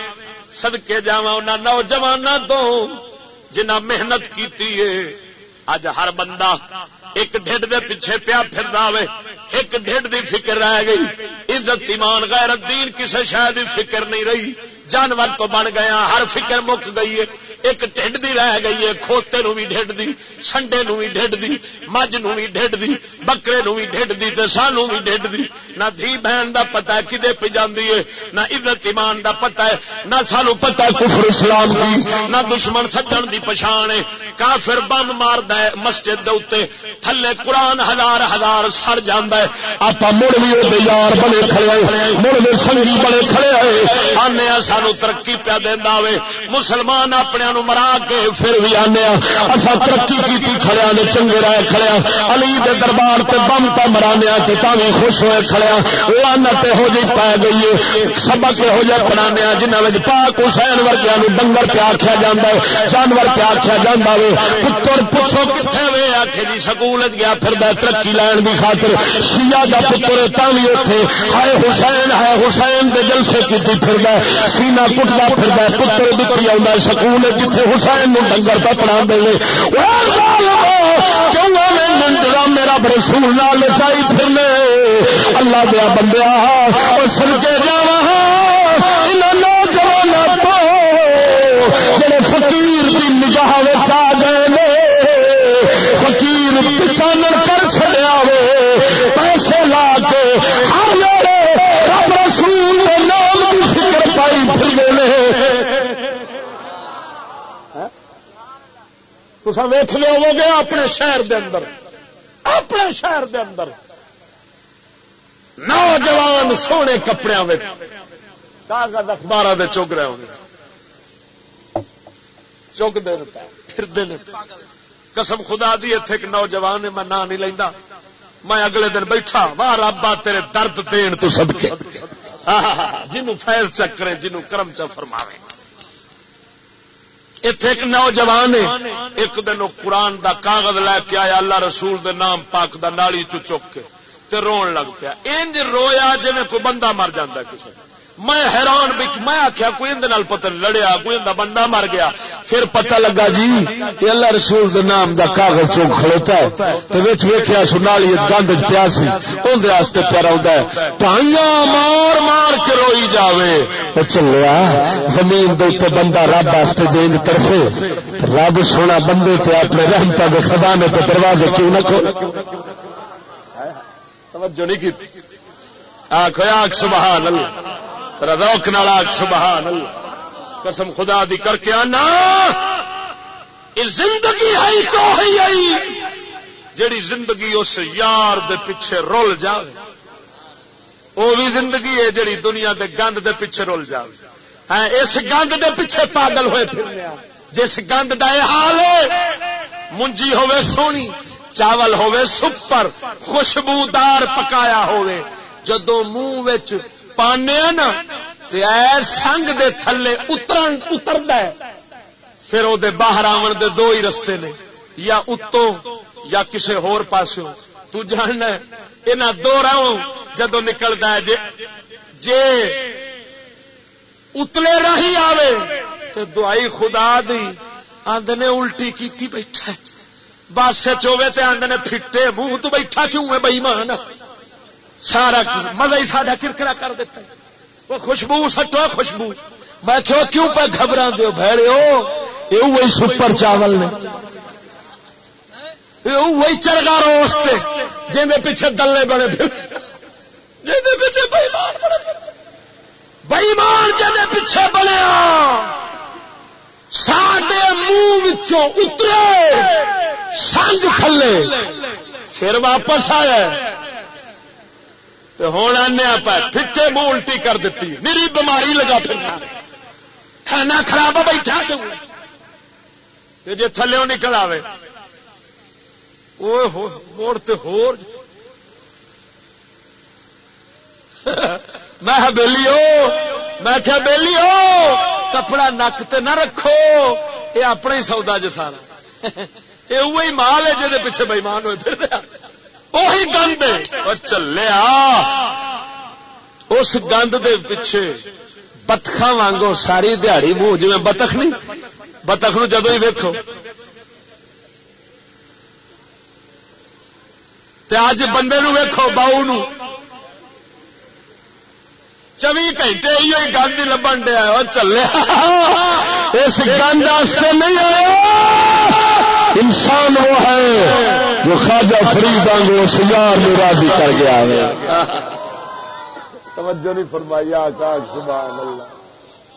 سدکے جا نوجوان تو جنہ محنت کی اج ہر بندہ ایک ڈھڈ دے پیچھے پیا پھر آئے ایک ڈھڈ دی فکر رہ گئی۔ عزت، ایمان، غیرت، دین کسے شاید فکر نہیں رہی۔ جانور تو بن گیا ہاں، ہر فکر مک گئی ہے۔ ایک ڈھڈ دی رہ گئی ہے کھوتے نو بھی ڈھڈ دی سنڈے نو بھی ڈھڈ دی مجھ نو بھی ڈھڈ دی بکرے نو بھی ڈھڈ دی تے سانو بھی ڈھڈ دی۔ نہ دھی بہن دا پتہ ہے کدے پہ جاندی ہے نہ عزت ایمان دا پتہ ہے نہ سانو پتہ ہے کفر اسلام دی نہ دشمن سجن دی پچھان ہے۔ کافر بم ماردا ہے مسجد دے اوتے تھلے قرآن ہزار ہزار سڑ جاندا ہے۔ آپا مڑ بھی او یار بنے کھڑے مڑ دے سنگی بنے کھڑے آئے آنے سانو ترقی پیا دیندا ہوے مسلمان اپنے نو مرا کے پھر بھی آنے اصا اچھا، ترقی کی کھڑیا نے چنگے رائے کھڑیا علی دے دربار تے بم تا مرانے تے تاوی خوش ہوئے کھڑیا لانت ہو جی پا گئی ہے۔ سبق ہو جائے پڑھانے جنہوں نے پاک حسین ورگیا ڈنگر پہ آخیا جا ہے، جانور پہ آخیا جا ہے پتر، پوچھو کتنے وے؟ آخ جی سکول گیا پھر ترقی لین کی خاطر۔ شیا کا پتر تھی اتنے ہائے حسین ہے حسین دے جلسے کی پھر سینا کٹتا پھر پتر دیکھی آ سکول جیتے حسین ڈنگر پہ پڑھا دے میرا رسول لال چاہیے پھرنے؟ اللہ دیا بندیا اور سرچے جا تصا ویخ لو گے اپنے شہر دے اندر۔ اپنے شہر دے اندر۔ نوجوان سونے کپڑے کاغذ اخبار چگ رہے ہوں چگ دے پھر قسم خدا دی اتنے ایک نوجوان میں نہ نہیں لینا میں اگلے دن بیٹھا، واہ رابا تیرے درد دین تو سب کے جنوں فیض چکرے جنوں کرم چ فرماوے۔ اتے ایک نوجوان ایک دن قرآن دا کاغذ لے کے آیا، اللہ رسول دے نام پاک دا نالی چک کے تے رون لگ پیا۔ انج رویا جی کوئی بندہ مر جاتا کسی میں حیران بھی میں آخیا کوئی اندر پتہ لڑیا، کوئی اندر بندہ مر گیا۔ پھر پتہ لگا جی یہ اللہ رسول دے نام دا کاغذ چوک کھڑوتا ہے۔ تو وچ ویکھیا سنالی گند پیا سی۔ اون دے واسطے پیا رہندا ہے۔ ٹائیاں مار مار کے روئی جاوے۔ او چلیا، زمین دے تے بندہ رب واسطے جے طرفے رب سونا بندے تے اپنے رحمتاں دے خزانے تے دروازے کیوں نہ کھول توجہ نہیں کی آخ آخ سبحان اللہ۔ روک نال سبحان اللہ۔ قسم خدا دی کر کے آنا۔ زندگی ہے تو ہی آئی جیڑی زندگی اس یار دے پیچھے رول جائے وہ بھی زندگی ہے جیڑی دنیا دے گند دے پیچھے رول جائے ہاں اس گند دے پیچھے پاگل ہوئے پھر جس گند کا یہ حال ہے، منجی ہوے سونی، چاول ہوے سپر، خوشبودار پکایا ہوے جدو منہ پانے نا سنگ دے تھلے اتر اترد پھر وہ باہر آن دے دو ہی رستے نے، یا اتوں یا کسی ہور پاسوں تو جاننا ہے یہاں دو راہوں جدو نکلتا ہے جے جے اتلے راہی آوے تو دعائی خدا دی۔ آدھے الٹی کیتی بیٹھا ہے۔ بس چوے تے آدھے پھٹے، منہ تو بیٹھا کیوں ہے بئی مان سارا مزہ ہی سارا کرکرا کر دیتا وہ خوشبو سٹو خوشبو۔ میں کہو کیوں پہ گھبرا دو بھڑے ہو یہ وہی سپر چاول نے۔ وہی چرگا روستے جی پیچھے دلے بڑے پھر۔ جی پیچھے بےمان بڑے جی پیچھے بنیا ساڈے منہ اترے۔ سنگ تھلے پھر واپس آیا ہوں آنے آپ پھٹے منہ الٹی کر دیتی میری بیماری لگا پھرنا۔ کھانا خراب ہے، بیٹھا جی تھلے نکل آئے موڑ تو ہو میں بہلی ہو میں کیا بہلی ہو کپڑا نک تے نہ رکھو۔ یہ اپنا ہی سودا جو یہ وہی مال ہے جہد پیچھے بےمان ہوئے پھر وہی گند اور چلیا اس گند دے پیچھے بتخا وانگو ساری دیہڑی منہ جی بتخ نہیں بتخ نو جدو ہی ویکو اج بندے نو ویکو باؤ نو چوی گھنٹے یہ گند لبن دیا اور چلے اس گند نہیں آیا انسان وہ ہے جو خواجہ فرید آنگو سیار میں راضی کر گیا ہے۔ توجہ نہیں فرمائی آکاش سبحان اللہ۔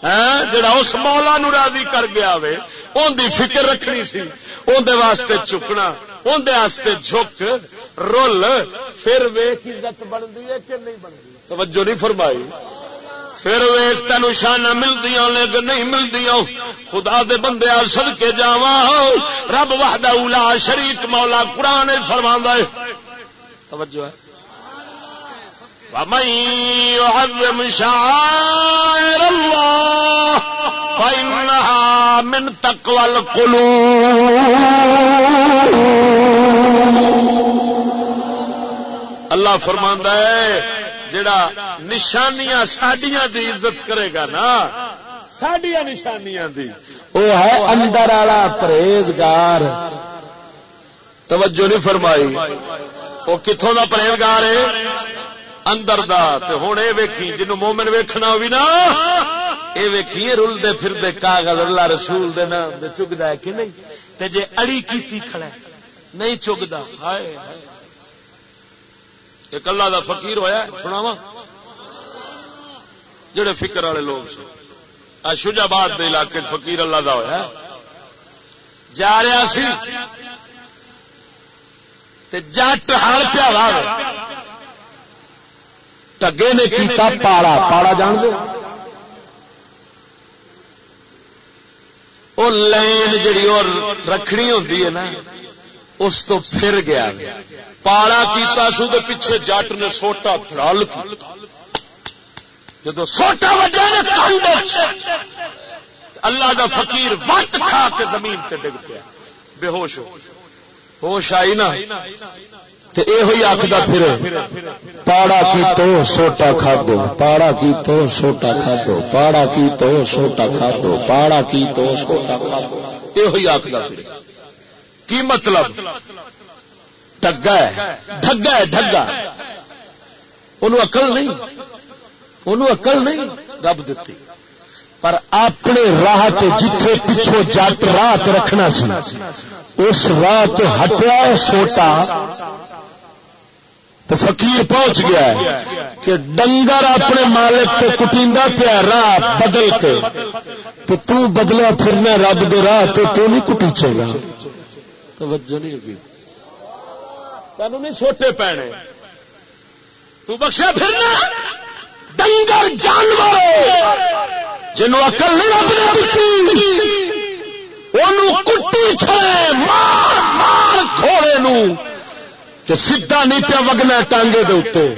ہاں، جڑا اس مولا نو راضی کر گیا وے ان دی فکر رکھنی سی اندر واسطے چکنا اندر واسطے جھک رول پھر ویک عزت بنتی ہے کہ نہیں بنتی؟ توجہ نہیں فرمائی۔ پھر ویخ تین شانہ ملتی لیکن نہیں ملتی خدا دے بندے سد کے جا رب وحدہ اولا شریک مولا قرآن فرما ہے۔ توجہ ہے۔ ومن يعظم شعائر الله فإنها من تقوى القلوب۔ اللہ فرماندا ہے۔ جڑا نشانیاں ساڈیاں دی عزت کرے گا نا ساڈیاں نشانیاں دی۔ وہ ہے اندر والا پرہیزگار۔ توجہ نہیں فرمائی۔ وہ کتوں دا پرہیزگار ہے؟ اندر دا۔ تے ہوں یہ ویکھی جنوں مومن ویکھنا بھی نا یہ ویکھی رلتے پھرتے کاغذ اللہ رسول دے نام دے چگدا ہے کہ نہیں؟ تے جے اڑی کیتی کھڑا ہے نہیں چگدا۔ ہائے۔ ایک اللہ دا فقیر ہویا سناوا جڑے فکر والے لوگ سے شجاباد دے علاقے فقیر اللہ دا ہویا جا رہا سی۔ تے جٹ ہر پیا ٹگے نے کیتا پاڑا۔ پاڑا جان دو وہ لائن جڑی اور رکھنی ہوتی ہے نا۔ اس تو پھر گیا۔ پاڑا کیتا سو دے پیچھے جٹ نے سوٹا تھڑال جب سوٹا وجہ اللہ دا فقیر وقت کھا کے زمین تے ڈگ پیا۔ بے ہوش ہو۔ ہوش آئی نا۔ یہ آخر پھر، پاڑا کی تو سوٹا کھا دو، پاڑا کی تو سوٹا کھا دو، پاڑا کی تو سوٹا کھا دو، پاڑا کی تو سوٹا کھا دو۔ یہ آخر پھر۔ کی مطلب؟ ڈگا ہے ڈگا ہے ڈگا انہوں اقل نہیں، انہوں اقل نہیں رب دیتی۔ پر اپنے راہ جتھے پچھو جٹ راہ رکھنا سی، اس راہ ہٹیا سوٹا۔ تو فقیر پہنچ گیا ہے کہ ڈنگر اپنے مالک تو کٹیندا پیا راہ بدل کے تو تو بدلا پھرنا رب دے راہ تو تو نہیں کٹیچے گا توجہ نہیں ہوگی۔ تینوں نہیں سوٹے پینے تو بخشا پھرنا ڈنگر جانور۔ جنوں اکل نہیں رب نے دیتی۔ کٹی چھڑے۔ مار مار گھوڑے نو کہ سیدا نہیں پیا وگنا ٹانگے دے اتنے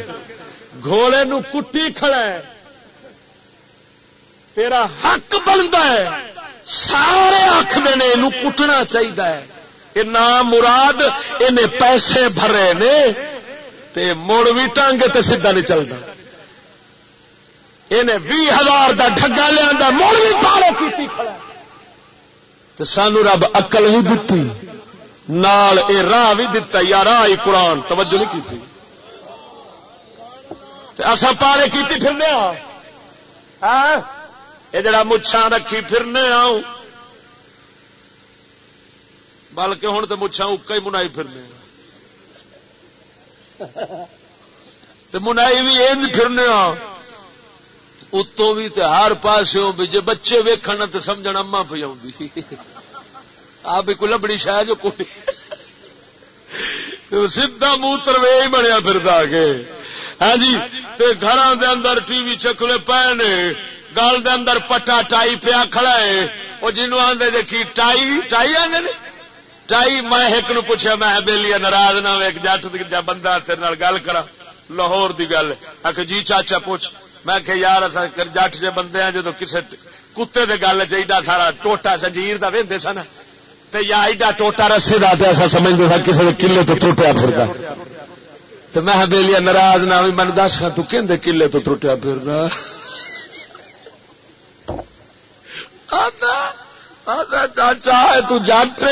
گھوڑے نو کٹی کھڑا ہے تیرا حق بنتا ہے۔ سارے آخر نے یہ کٹنا چاہیے یہ نام مراد ان پیسے بھرے نے تے مڑ بھی ٹانگے تے سیدا نہیں چلتا انہیں بھی ہزار کا ڈگا لیا مڑ بھی پالو کی سانو رب اقل بھی دتی۔ نال اے راہ بھی دتا، یا راہ ہی قرآن، توجہ نہیں کی اصا پارے کی پھرنے ہاں؟ یہ جڑا مچھان رکھی پھرنے آؤ بلکہ ہوں تو مچھان اکا ہی منائی پھرنے منائی بھی یہ پھرنے اتوں بھی تے ہر پاس جی بچے ویکن تو سمجھ اما پہ آپ کوئی لبڑی شہ جو کوئی۔ سیدا موتر ہی بنیا پھر کے۔ ہاں جی گھر دے اندر ٹی وی چکلے پے نے۔ گل دے اندر پٹا ٹائی پیا کھڑا ہے۔ وہ جنوب آدھے دیکھی ٹائی ٹائی آدھے ٹائی میں ایک نو پوچھا، میں بہلی ناراض نہ ایک جٹ جا بندہ تیرے گل کرا لاہور دی گل۔ آ جی چاچا پوچھ۔ میں کہ یار جٹ جے بندے ہیں جدو کسے کتے دے گل چاہیے سارا ٹوٹا سجیر کا وہدے سن، تے یا ایڈا ٹوٹا رسے دا، تے ایسا سمجھتے تھا کسی کلے تو ٹوٹیا پھردا۔ تو میں بےلیا ناراض نہ بھی من دس تو کہ کلے تو ٹوٹیا پھرنا چاچا ہے تو جٹ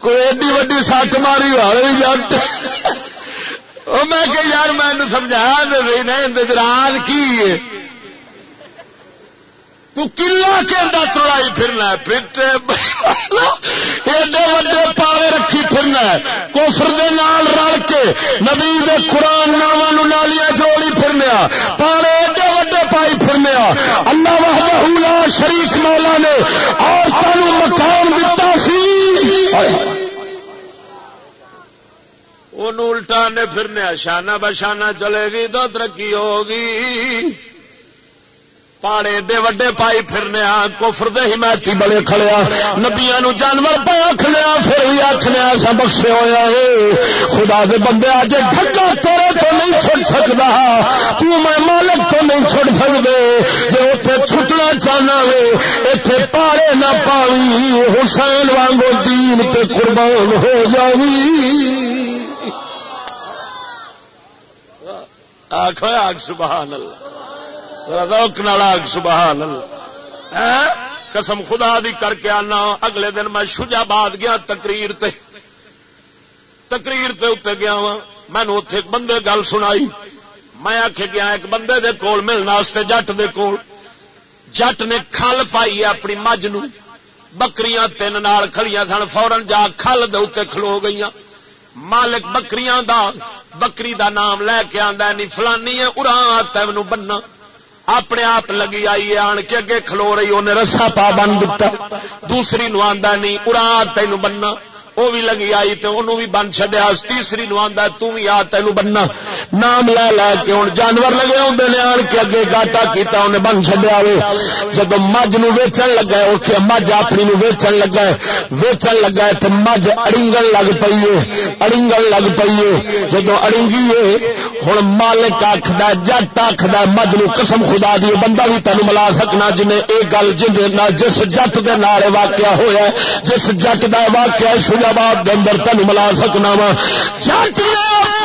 کوئی ایڈی وڈی سٹ ماری والے جٹ میں کہ یار میں سمجھایا نہیں راز کی ہے تو کلا کے اندر توڑائی پھرنا ہے ایڈے وڈے پالے رکھی پھرنا ہے کوفر دے نال رل کے نبی دے قرآن ناواں نالیاں جوڑی پھرنے پالے ایڈے وڈے پائی پھرنے اللہ وحدہ لا شریک مولا نے عورتوں مقام دتا سی الٹا نے پھرنے شانہ بشانہ چلے گی، تو ترقی ہوگی۔ پاڑے دے وڈے پائی پھرنے کوفر دے حمایتی بڑے کھڑیا۔ نبیا نو جانور پہ پھر بھی آخنے سا بخشے ہوا ہے خدا دے بندے آج ڈگا تیرے تو نہیں چھڑ سکتا تو میں مالک تو نہیں چھڑ سکتے جی اتنے چھٹنا چاہنا وے اتنے پاڑے نہ پاوی۔ حسین وانگو دین تے قربان ہو جاوی۔ آخو آگ سبحان اللہ۔ روک نالا سبحان اللہ۔ ہاں؟ قسم خدا دی کر کے آنا، اگلے دن میں شجا باد گیا، تقریر تے۔ تقریر تے اتنے گیا وا میں اتے ایک بندے گل سنائی۔ میں آخ گیا ہاں، ایک بندے دے کول ملنا جٹ دے کول۔ جٹ نے کھل پائی ہے اپنی مجھ نو بکریاں تین نال کھڑیاں سن فورن جا کھل دے اتنے کھلو گئی مالک بکریاں دا بکری دا نام لے کے آدھا نہیں فلانی ہے، ارا تین بننا۔ اپنے آپ لگی آئی آن کے اگے کھلو رہی انہیں رسا پا بن دتا۔ دوسری نو آدھا نہیں ارا تین بننا۔ وہ بھی لگی آئی تو انہوں بھی بن چڈیا تیسری نو آدھا تھی آ تین بننا۔ نام لے لے کے ہوں۔ جانور لگے آدھے نے آن کے اگے گاٹا کیتا، انہیں بن چڈیا وے۔ جب مجھ نو ویچن لگا ہے مجھ اپنی نو ویچن لگا ہے۔ ویچن لگا ہے تو مجھ اڑنگن لگ پی ہے۔ اڑنگن لگ پی ہے۔ جب اڑنگی ہے ہوں مالک آخد جٹ آخد مجھ نو قسم خدا دی بندہ بھی تین ملا سکنا، جنہیں یہ گل جن جس جٹ کے نال واقعہ ہوا جس جٹ کا واقعہ شجا آباد کے اندر تین ملا سکنا وا۔ چاچی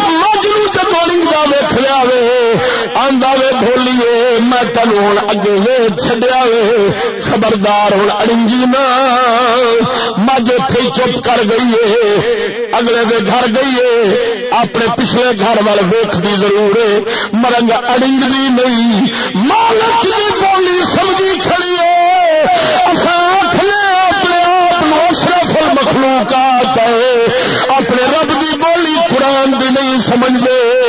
مجلو چولنگ کا ویخ لیا وے آدھا وے بولیے، میں تین ہوں اگے وے چڈیا وے۔ خبردار ہوں اڑنگی نا۔ مجھ اتے چپ کر گئی ہے اگلے دے گھر گئی ہے اپنے پچھلے گھر وال ویخ دی ضرور ہے مرنگ اڑنگ بھی نہیں۔ مالک کی بولی سمجھی کھڑی ہے اپنے آپ اشرف مخلوقات ہے۔ اپنے رب دی بولی قرآن دی نہیں سمجھتے۔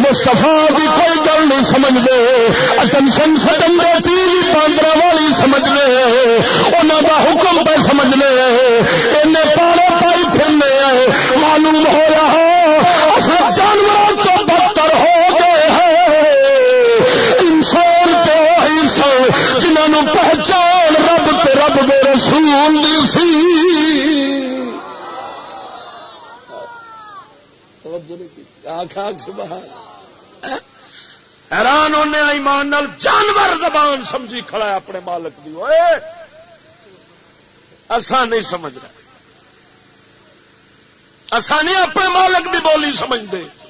مستفا دی کوئی گل نہیں سمجھتے۔ اٹنشن سٹن دے چیز پاندرا والی سمجھ لے انہوں دا حکم پہ سمجھ لے ان پارا پائی پھرنے۔ معلوم ہو رہا اصل جانور حیران ہونے ایمان نال جانور زبان سمجھی کھڑا ہے اپنے مالک کی اسان نہیں سمجھ رہا اسان نہیں اپنے مالک کی بولی سمجھتے۔